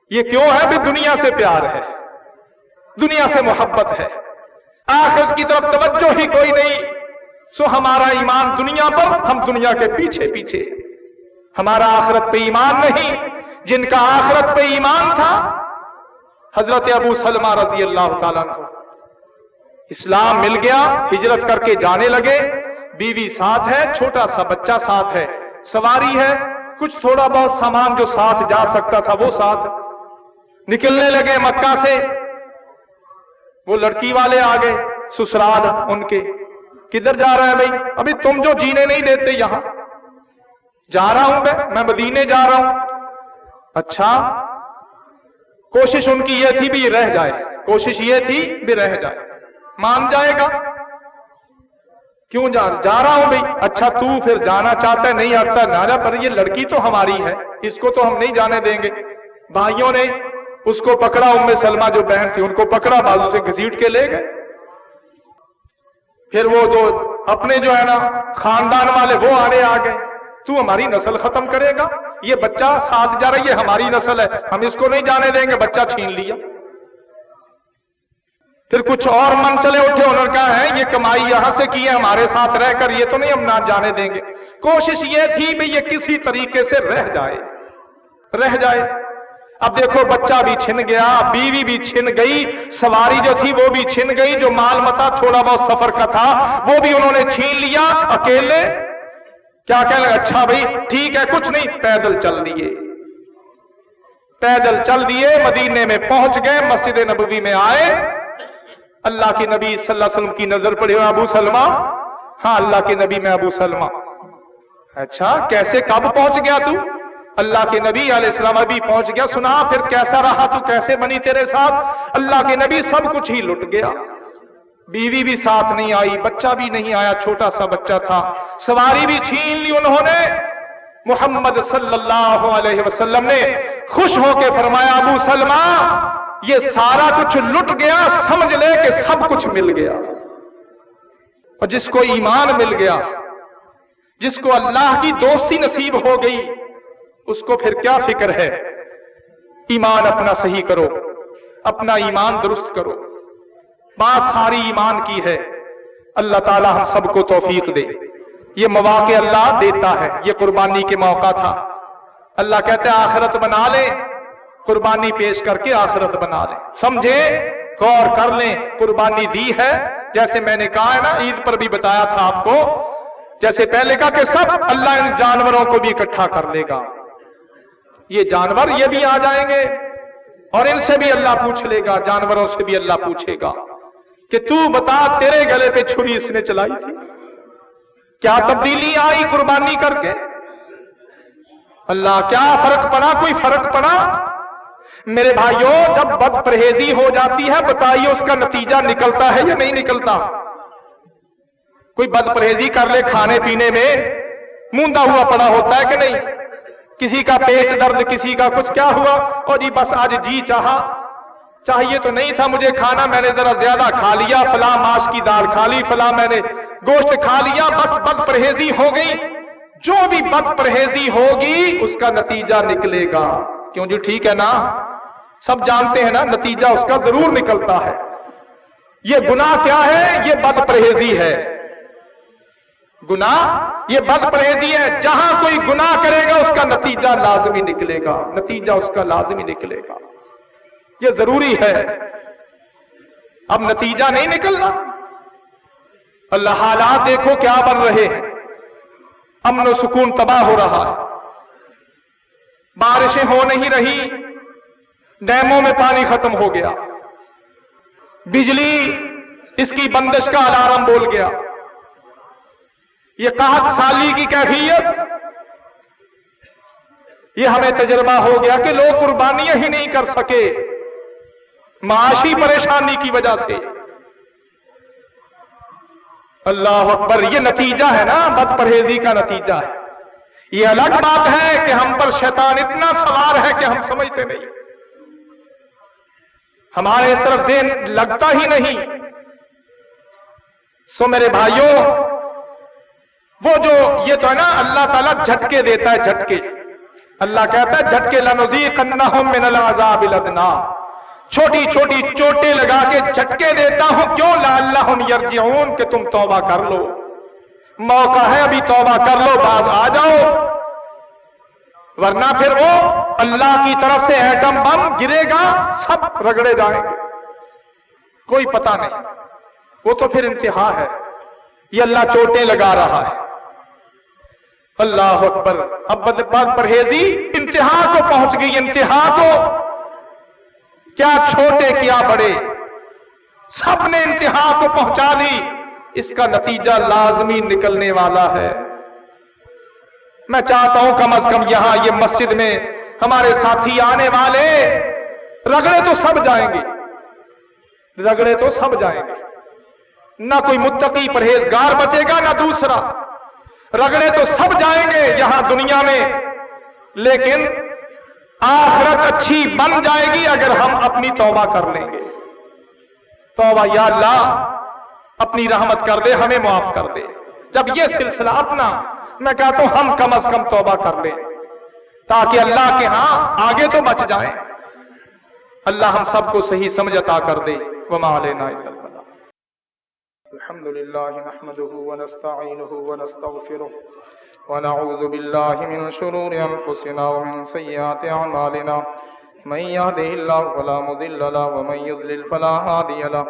یہ کیوں ہے؟ بھی دنیا سے پیار ہے۔ دنیا سے محبت ہے۔ آخرت کی طرف توجہ ہی کوئی نہیں۔ سو ہمارا ایمان دنیا پر، ہم دنیا کے پیچھے پیچھے ہمارا آخرت پہ ایمان نہیں۔ جن کا آخرت پہ ایمان تھا، حضرت ابو سلمہ رضی اللہ تعالیٰ کو اسلام مل گیا، ہجرت کر کے جانے لگے۔ بیوی ساتھ ہے، چھوٹا سا بچہ ساتھ ہے۔ سواری ہے، کچھ تھوڑا بہت سامان جو ساتھ جا سکتا تھا وہ ساتھ۔ نکلنے لگے مکہ سے۔ وہ لڑکی والے آ گئے، سسرال ان کے۔ کدھر جا رہے ہیں بھائی؟ ابھی تم جو جینے نہیں دیتے یہاں۔ جا رہا ہوں میں میں مدینے جا رہا ہوں۔ اچھا کوشش ان کی یہ تھی بھی رہ جائے۔ کوشش یہ تھی بھی رہ جائے۔ مان جائے گا۔ کیوں جا جا رہا ہوں بھائی۔ اچھا تو پھر جانا چاہتا ہے، نہیں آتا۔ نہ پر یہ لڑکی تو ہماری ہے، اس کو تو ہم نہیں جانے دیں گے۔ بھائیوں نے اس کو پکڑا، ام سلمہ جو بہن تھی، ان کو پکڑا، بازو سے گھسیٹ کے لے گئے۔ پھر وہ جو اپنے جو ہے نا خاندان والے، وہ آنے آ گئے۔ تو ہماری نسل ختم کرے گا۔ یہ بچہ ساتھ جا رہی ہے، ہماری نسل ہے۔ ہم اس کو نہیں جانے دیں گے، بچہ چھین لیا۔ پھر کچھ اور من چلے اٹھے، انہوں نے کہا ہے یہ کمائی یہاں سے کی ہے، ہمارے ساتھ رہ کر، یہ تو نہیں ہم نہ جانے دیں گے۔ کوشش یہ تھی بھی یہ کسی طریقے سے رہ جائے۔ رہ جائے۔ اب دیکھو بچہ بھی چھن گیا، بیوی بھی چھن گئی، سواری جو تھی وہ بھی چھن گئی، جو مال متا تھوڑا بہت سفر کا تھا، وہ بھی انہوں نے چھین لیا اکیلے۔ کیا کہنے اچھا بھائی، ٹھیک ہے، کچھ نہیں، پیدل چل دیے۔ پیدل چل دیے، مدینے میں پہنچ گئے، مسجد نبوی میں آئے۔ اللہ کے نبی صلی اللہ علیہ وسلم کی نظر پڑی ابو سلمہ؟ ہاں اللہ کے نبی میں ابو سلمہ۔ اچھا کیسے؟ کب پہنچ گیا تو؟ اللہ کے نبی علیہ السلام ابھی پہنچ گیا، سنا پھر کیسا رہا، تو کیسے بنی تیرے ساتھ؟ اللہ کے نبی سب کچھ ہی لٹ گیا۔ بیوی بھی ساتھ نہیں آئی، بچہ بھی نہیں آیا، چھوٹا سا بچہ تھا۔ سواری بھی چھین لی انہوں نے۔ محمد صلی اللہ علیہ وسلم نے خوش ہو کے فرمایا، ابو سلمہ، یہ سارا کچھ لٹ گیا، سمجھ لے کہ سب کچھ مل گیا۔ اور جس کو ایمان مل گیا، جس کو اللہ کی دوستی نصیب ہو گئی اس کو پھر کیا فکر ہے؟ ایمان اپنا صحیح کرو، اپنا ایمان درست کرو۔ بات ساری ایمان کی ہے۔ اللہ تعالی ہم سب کو توفیق دے۔ یہ مواقع اللہ دیتا ہے۔ یہ قربانی کے موقع تھا۔ اللہ کہتے ہیں، آخرت بنا لے قربانی پیش کر کے آخرت بنا لے سمجھے؟ غور کر لیں۔ قربانی دی ہے۔ جیسے میں نے کہا ہے نا، عید پر بھی بتایا تھا آپ کو۔ جیسے پہلے کہا کہ سب اللہ ان جانوروں کو بھی اکٹھا کر لے گا۔ یہ جانور یہ بھی آ جائیں گے اور ان سے بھی اللہ پوچھ لے گا، جانوروں سے بھی اللہ پوچھے گا کہ تو بتا تیرے گلے پہ چھری اس نے چلائی تھی؟ کیا تبدیلی آئی قربانی کر کے؟ اللہ، کیا فرق پڑا؟ کوئی فرق پڑا؟ میرے بھائیوں، جب بد پرہیزی ہو جاتی ہے، بتائیے اس کا نتیجہ نکلتا ہے یا نہیں نکلتا؟ کوئی بد پرہیزی کر لے کھانے پینے میں، موندا ہوا پڑا ہوتا ہے کہ نہیں؟ کسی کا پیٹ درد، کسی کا کچھ، کیا ہوا؟ اور جی بس آج جی چاہا چاہیے تو نہیں تھا مجھے کھانا، میں نے ذرا زیادہ کھا لیا، فلاں ماش کی دال کھا لی، فلاں میں نے گوشت کھا لیا، بس بد پرہیزی ہو گئی۔ جو بھی بد پرہیزی ہوگی، اس کا نتیجہ نکلے گا۔ کیوں جی؟ ٹھیک ہے نا؟ سب جانتے ہیں نا، نتیجہ اس کا ضرور نکلتا ہے۔ یہ گناہ کیا ہے؟ یہ بد پرہیزی ہے۔ گناہ یہ بد پرہیزی ہے۔ جہاں کوئی گناہ کرے گا، اس کا نتیجہ لازمی نکلے گا۔ نتیجہ اس کا لازمی نکلے گا۔ یہ ضروری ہے۔ اب نتیجہ نہیں نکلنا۔ اللہ حالات دیکھو کیا بن رہے ہیں۔ امن و سکون تباہ ہو رہا ہے۔ بارشیں ہو نہیں رہی۔ ڈیموں میں پانی ختم ہو گیا۔ بجلی اس کی بندش کا الارم بول گیا۔ یہ قحط سالی کی کیفیت۔ یہ ہمیں تجربہ ہو گیا کہ لوگ قربانیاں ہی نہیں کر سکے۔ معاشی پریشانی کی وجہ سے۔ اللہ اکبر، یہ نتیجہ ہے نا، بد پرہیزی کا نتیجہ ہے۔ یہ الگ بات ہے کہ ہم پر شیطان اتنا سوار ہے کہ ہم سمجھتے نہیں۔ ہمارے طرف سے لگتا ہی نہیں۔ سو میرے بھائیوں وہ جو یہ تو ہے نا اللہ تعالیٰ جھٹکے دیتا ہے، جھٹکے۔ اللہ کہتا ہے، جھٹکے لنوزی من العذاب الادنا چھوٹی چھوٹی چوٹے لگا کے جھٹکے دیتا ہوں۔ کیوں؟ لا اللہ یرجعون، کہ تم توبہ کر لو۔ موقع ہے، ابھی توبہ کر لو، بعد آ جاؤ۔ ورنہ پھر وہ اللہ کی طرف سے ایٹم بم گرے گا، سب رگڑے جائیں گے۔ کوئی پتہ نہیں۔ وہ تو پھر انتہا ہے۔ یہ اللہ چوٹیں لگا رہا ہے۔ اللہ اکبر. اب بد پرہیزی انتہا کو پہنچ گئی، انتہا کو۔ کیا چھوٹے، کیا بڑے۔ سب نے انتہا کو پہنچا دی اس کا نتیجہ لازمی نکلنے والا ہے۔ میں چاہتا ہوں کم از کم یہاں، یہ مسجد میں ہمارے ساتھی آنے والے رگڑے تو سب جائیں گے۔ رگڑے تو سب جائیں گے۔ نہ کوئی متقی پرہیزگار بچے گا، نہ دوسرا۔ رگڑے تو سب جائیں گے یہاں دنیا میں، لیکن آخرت اچھی بن جائے گی اگر ہم اپنی توبہ کر لیں گے۔ توبہ یا اللہ، اپنی رحمت کر دے، ہمیں معاف کر دے۔ جب یہ سلسلہ اپنا، میں کہتا ہوں ہم کم از کم توبہ کر لیں۔ تاکہ اللہ کے ہاں آگے تو بچ جائیں۔ اللہ ہم سب کو صحیح سمجھ عطا کر دے۔ وما لینا الحمد لله نحمده ونستعينه ونستغفره ونعوذ بالله من شرور أنفسنا ومن سيئات أعمالنا. من يهده الله فلا مضل له ومن يضلل فلا هادي له.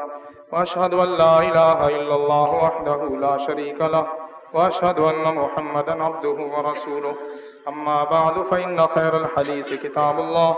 وأشهد أن لا إله إلا الله وحده لا شريك له. وأشهد أن محمدا عبده ورسوله. أما بعد، فإن خير الحديث كتاب الله.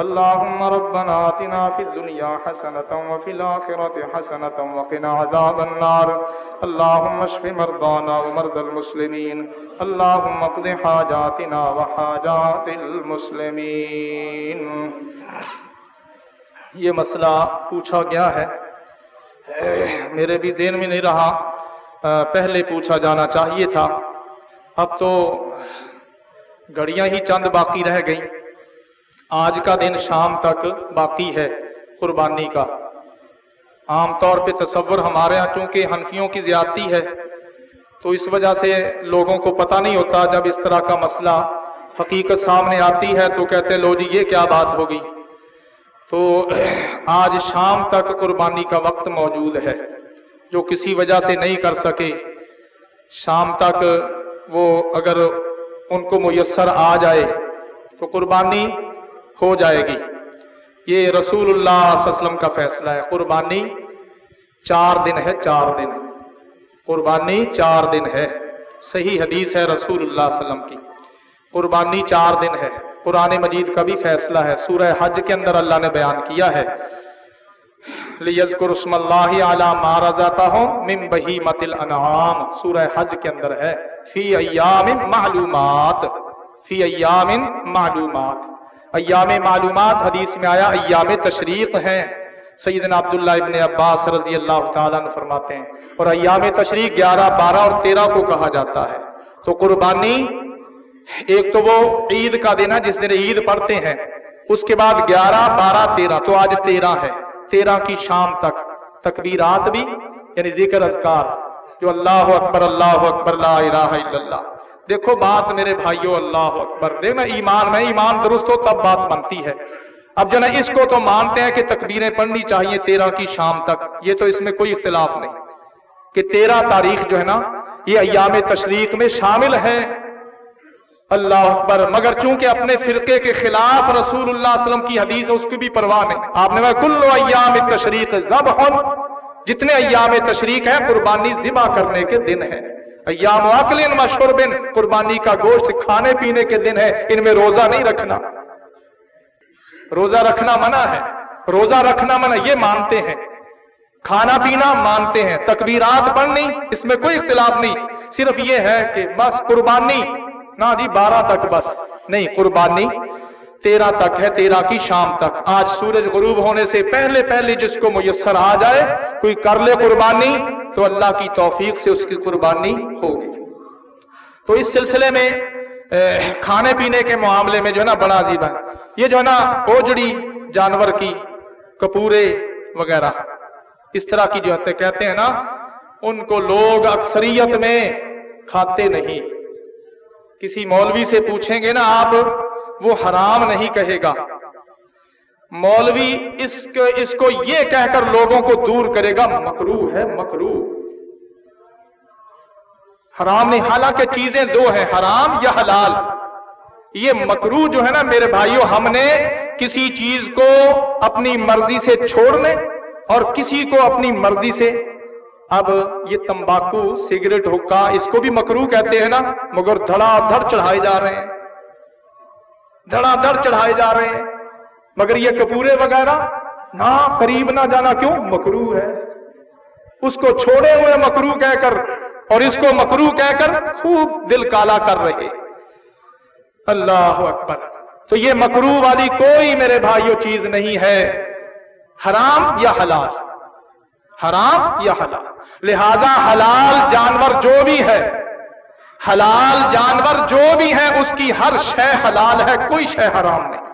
اللهم ربنا آتنا في الدنيا حسنة وفي الآخرة حسنة وقنا عذاب النار. اللهم اشف مرضانا ومرضى المسلمين. اللهم اقض حاجاتنا وحاجات المسلمين. یہ مسئلہ پوچھا گیا ہے. میرے بھی ذہن میں نہیں رہا. پہلے پوچھا جانا چاہیے تھا. اب تو گھڑیاں ہی چند باقی رہ گئی آج کا دن شام تک باقی ہے قربانی کا۔ عام طور پہ تصور ہمارے یہاں چونکہ ہنفیوں کی زیادتی ہے، تو اس وجہ سے لوگوں کو پتہ نہیں ہوتا جب اس طرح کا مسئلہ حقیقت سامنے آتی ہے تو کہتے لو جی یہ کیا بات ہوگی؟ تو آج شام تک قربانی کا وقت موجود ہے، جو کسی وجہ سے نہیں کر سکے۔ شام تک وہ اگر ان کو میسر آ جائے تو قربانی ہو جائے گی۔ یہ رسول اللہ صلی اللہ علیہ وسلم کا فیصلہ ہے۔ قربانی چار دن ہے، چار دن۔ قربانی چار دن ہے۔ صحیح حدیث ہے رسول اللہ صلی اللہ علیہ وسلم کی۔ قربانی چار دن ہے۔ قرآن مجید کا بھی فیصلہ ہے۔ سورہ حج کے اندر اللہ نے بیان کیا ہے۔ اسم اللہ علی ما رزقہم من بہیمت الانعام۔ سورہ حج کے اندر ہے۔ فی ایام معلومات۔ فی ایام معلومات۔ ایام معلومات حدیث میں آیا، ایام تشریق ہیں۔ سیدنا عبداللہ ابن عباس رضی اللہ تعالیٰ نے فرماتے ہیں، اور ایام تشریق گیارہ، بارہ اور تیرہ کو کہا جاتا ہے۔ تو قربانی، ایک تو وہ عید کا دن ہے جس دن عید پڑھتے ہیں، اس کے بعد گیارہ، بارہ، تیرہ، تو آج تیرہ ہے۔ تیرہ کی شام تک تکبیرات بھی یعنی ذکر اذکار، جو اللہ اکبر اللہ اکبر، لا الہ الا اللہ۔ دیکھو بات میرے بھائیو، اللہ اکبر۔ دے میں ایمان میں ایمان درست ہو تب بات بنتی ہے۔ اب جو نا اس کو تو مانتے ہیں کہ تکبیریں پڑھنی چاہیے تیرہ کی شام تک۔ یہ تو اس میں کوئی اختلاف نہیں۔ کہ تیرہ تاریخ جو ہے نا، یہ ایام تشریق میں شامل ہے۔ اللہ اکبر۔ مگر چونکہ اپنے فرقے کے خلاف رسول اللہ علیہ وسلم کی حدیث ہے، اس کی بھی پرواہ نہیں۔ آپ نے کل ایام تشریق ذبح جتنے ایام تشریق ہیں، قربانی ذبح کرنے کے دن ہیں۔ ایام واقل مشوربن قربانی کا گوشت کھانے پینے کے دن ہے، ان میں روزہ نہیں رکھنا۔ روزہ رکھنا منع ہے۔ روزہ رکھنا منع، یہ مانتے ہیں۔ کھانا پینا مانتے ہیں۔ تکبیرات پڑھنی، اس میں کوئی اختلاف نہیں۔ صرف یہ ہے کہ بس قربانی، نہ جی بارہ تک بس۔ نہیں، قربانی تیرہ تک ہے، تیرہ کی شام تک۔ آج سورج غروب ہونے سے پہلے پہلے جس کو میسر آ جائے، کوئی کر لے قربانی تو اللہ کی توفیق سے اس کی قربانی ہوگی۔ تو اس سلسلے میں کھانے پینے کے معاملے میں جو ہے نا بڑا عجیب ہے۔ یہ جو ہے نا اوجڑی جانور کی کپورے وغیرہ، اس طرح کی جو ہے کہتے ہیں نا، ان کو لوگ اکثریت میں کھاتے نہیں۔ کسی مولوی سے پوچھیں گے نا، آپ وہ حرام نہیں کہے گا۔ مولوی، اس کو اس کو یہ کہہ کر لوگوں کو دور کرے گا مکرو ہے مکرو حرام نہیں، حالانکہ چیزیں دو ہیں، حرام یا حلال۔ یہ مکرو جو ہے نا، میرے بھائیوں ہم نے کسی چیز کو اپنی مرضی سے چھوڑنے اور کسی کو اپنی مرضی سے۔ اب یہ تمباکو، سگریٹ حکا اس کو بھی مکرو کہتے ہیں نا، مگر دھڑا دھڑ چڑھائے جا رہے ہیں۔ دھڑا دھڑ چڑھائے جا رہے ہیں۔ مگر یہ کپورے وغیرہ نہ قریب نہ جانا کیوں؟ مکرو ہے۔ اس کو چھوڑے ہوئے مکرو کہہ کر اور اس کو مکرو کہہ کر خوب دل کالا کر رہے۔ اللہ اکبر۔ تو یہ مکرو والی کوئی میرے بھائیو چیز نہیں ہے۔ حرام یا حلال؟ حرام یا حلال؟ لہذا حلال جانور جو بھی ہے، حلال جانور جو بھی ہے، اس کی ہر شے حلال ہے، کوئی شے حرام نہیں۔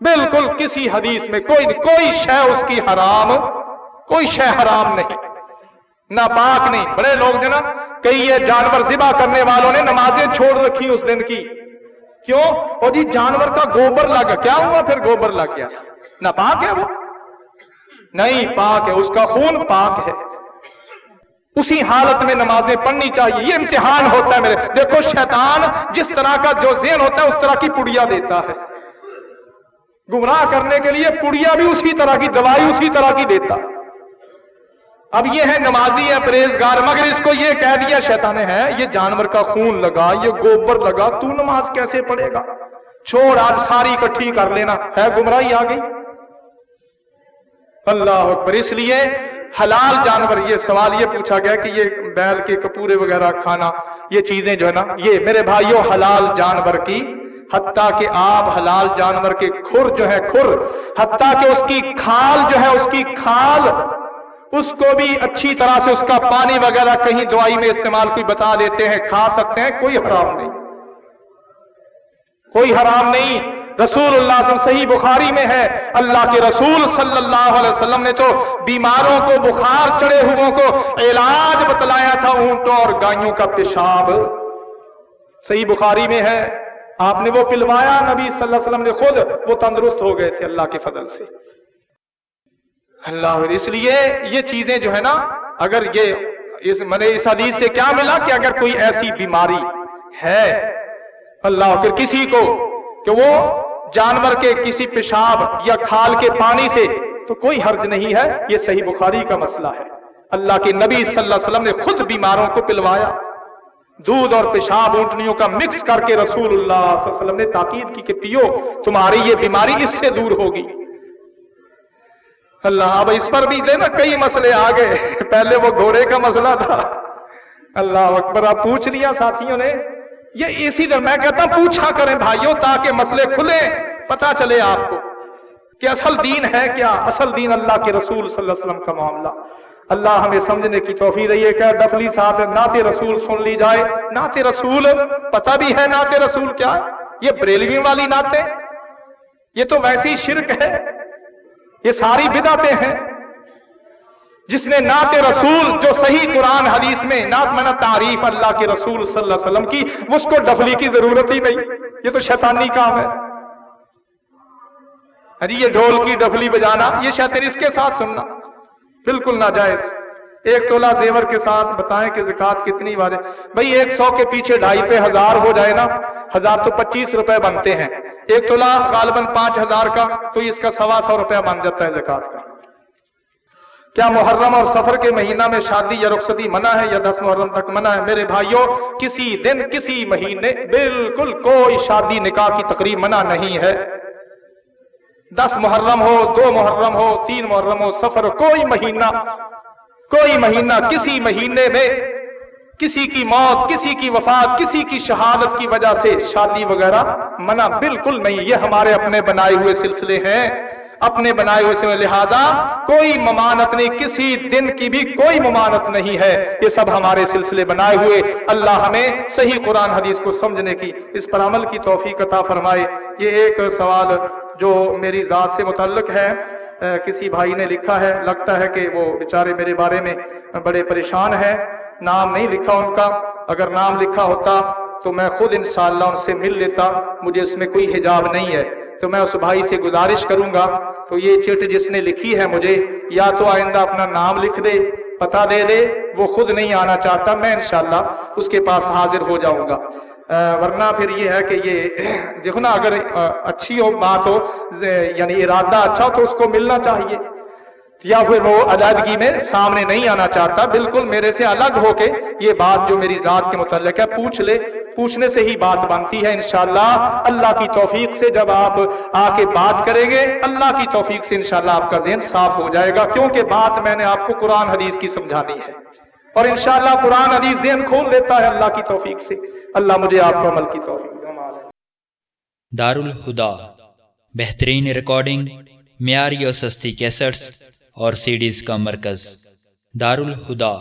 بالکل کسی حدیث میں کوئی کوئی شے اس کی حرام، کوئی شے حرام نہیں۔ ناپاک نہیں۔ بڑے لوگ جو نا، کئی یہ جانور ذبح کرنے والوں نے نمازیں چھوڑ رکھی اس دن کی۔ کیوں؟ اور جی جانور کا گوبر لگا کیا ہوا پھر گوبر لگ گیا؟ ناپاک ہے وہ؟ نہیں، پاک ہے۔ اس کا خون پاک ہے۔ اسی حالت میں نمازیں پڑھنی چاہیے۔ یہ امتحان ہوتا ہے میرے۔ دیکھو، شیطان جس طرح کا جو ذہن ہوتا ہے، اس طرح کی پڑیا دیتا ہے۔ گمراہ کرنے کے لیے پڑیا بھی اسی طرح کی، دوائی اسی طرح کی دیتا۔ اب یہ ہے نمازی ہے پرہیزگار، مگر اس کو یہ کہہ دیا شیطان ہے یہ جانور کا خون لگا، یہ گوبر لگا، تو نماز کیسے پڑھے گا؟ چھوڑ، آج ساری اکٹھی کر لینا۔ ہے گمراہی آ گئی؟ اللہ اکبر، اس لیے حلال جانور، یہ سوال یہ پوچھا گیا کہ یہ بیل کے کپورے وغیرہ کھانا، یہ چیزیں جو ہے نا، یہ میرے بھائیوں، حلال جانور کی حتیٰ کہ آپ حلال جانور کے کھر جو ہے کھر، حتیٰ کہ اس کی کھال جو ہے اس کی کھال، اس کو بھی اچھی طرح سے اس کا پانی وغیرہ کہیں دوائی میں استعمال کوئی بتا دیتے ہیں، کھا سکتے ہیں، کوئی حرام نہیں۔ کوئی حرام نہیں۔ رسول اللہ علیہ وسلم صحیح بخاری میں ہے۔ اللہ کے رسول صلی اللہ علیہ وسلم نے تو بیماروں کو، بخار چڑھے ہوئے کو علاج بتلایا تھا اونٹوں اور گائیوں کا پیشاب۔ صحیح بخاری میں ہے۔ آپ نے وہ پلوایا نبی صلی اللہ علیہ وسلم نے خود، وہ تندرست ہو گئے تھے اللہ کے فضل سے۔ اللہ اس لیے یہ چیزیں جو ہے نا، اگر یہ اس، میں اس حدیث سے کیا ملا کہ اگر کوئی ایسی بیماری ہے، اللہ، پھر کسی کو کہ وہ جانور کے کسی پیشاب یا کھال کے پانی سے، تو کوئی حرج نہیں ہے۔ یہ صحیح بخاری کا مسئلہ ہے۔ اللہ کے نبی صلی اللہ علیہ وسلم نے خود بیماروں کو پلوایا۔ دودھ اور پیشاب اونٹنیوں کا مکس کر کے رسول اللہ صلی اللہ علیہ وسلم نے تاکید کی کہ پیو، تمہاری یہ بیماری اس سے دور ہوگی۔ اللہ، اب اس پر بھی دے نا کئی مسئلے آ گئے پہلے وہ گھوڑے کا مسئلہ تھا۔ اللہ اکبر، آپ پوچھ لیا ساتھیوں نے۔ یہ اسی طرح میں کہتا ہوں، پوچھا کریں بھائیوں تاکہ مسئلے کھلے پتا چلے آپ کو کہ اصل دین ہے کیا؟ اصل دین اللہ کے رسول صلی اللہ علیہ وسلم کا معاملہ۔ اللہ ہمیں سمجھنے کی توفیق رہی ہے کہ ڈفلی صاحب نعت رسول سن لی جائے۔ نعت رسول پتہ بھی ہے نعت رسول کیا؟ یہ بریلوی والی نعتیں یہ تو ویسی شرک ہے۔ یہ ساری بدعتیں ہیں۔ جس نے نعت رسول جو صحیح قرآن حدیث میں نعت منا تعریف اللہ کے رسول صلی اللہ علیہ وسلم کی، اس کو ڈفلی کی ضرورت ہی نہیں۔ یہ تو شیطانی کام ہے۔ ارے، یہ ڈھول کی ڈفلی بجانا، یہ شاید اس کے ساتھ سننا۔ بالکل ناجائز۔ ایک تولہ زیور کے ساتھ بتائیں کہ زکات کتنی بار بھائی ایک سو کے پیچھے ڈھائی پہ ہزار ہو جائے نا، ہزار تو پچیس روپے بنتے ہیں۔ ایک تولہ غالباً پانچ ہزار کا، تو اس کا سوا سو روپیہ بن جاتا ہے زکات کا۔ کیا محرم اور سفر کے مہینہ میں شادی یا رخصتی منع ہے یا دس محرم تک منع ہے؟ میرے بھائیوں، کسی دن، کسی مہینے بالکل کوئی شادی نکاح کی تقریب منع نہیں ہے۔ دس محرم ہو، دو محرم ہو، تین محرم ہو، سفر کوئی مہینہ کوئی مہینہ کسی مہینے میں کسی کی موت، کسی کی وفات، کسی کی شہادت کی وجہ سے شادی وغیرہ منع بالکل نہیں۔ یہ ہمارے اپنے بنائے ہوئے سلسلے ہیں۔ اپنے بنائے ہوئے سے لہذا کوئی ممانت نہیں، کسی دن کی بھی کوئی ممانت نہیں ہے۔ یہ سب ہمارے سلسلے بنائے ہوئے۔ اللہ ہمیں صحیح قرآن حدیث کو سمجھنے کی، اس پر عمل کی توفیق عطا فرمائے۔ یہ ایک سوال جو میری ذات سے متعلق ہے کسی بھائی نے لکھا ہے، لگتا ہے کہ وہ بیچارے میرے بارے میں بڑے پریشان ہیں نام نہیں لکھا ان کا۔ اگر نام لکھا ہوتا تو میں خود انشاءاللہ ان سے مل لیتا۔ مجھے اس میں کوئی حجاب نہیں ہے۔ تو میں اس بھائی سے گزارش کروں گا تو یہ چٹ جس نے لکھی ہے مجھے، یا تو آئندہ اپنا نام لکھ دے پتا دے دے۔ وہ خود نہیں آنا چاہتا، میں انشاءاللہ اس کے پاس حاضر ہو جاؤں گا۔ ورنہ پھر یہ ہے کہ یہ دیکھو نا، اگر اچھی ہو، بات ہو یعنی ارادہ اچھا ہو، تو اس کو ملنا چاہیے۔ یا پھر وہ علیحدگی میں سامنے نہیں آنا چاہتا، بالکل میرے سے الگ ہو کے یہ بات جو میری ذات کے متعلق ہے، پوچھ لے۔ پوچھنے سے ہی بات بنتی ہے، انشاءاللہ۔ اللہ کی توفیق سے جب آپ آ کے بات کریں گے، اللہ کی توفیق سے انشاءاللہ آپ کا ذہن صاف ہو جائے گا۔ کیونکہ بات میں نے آپ کو قرآن حدیث کی سمجھانی ہے۔ اور انشاءاللہ قرآن علی ذہن کھول دیتا ہے اللہ کی توفیق سے۔ اللہ مجھے آپ کو عمل کی توفیق دار الہدا بہترین ریکارڈنگ، معیاری اور سستی کیسٹس اور سیڈیز کا مرکز۔ دار الہدا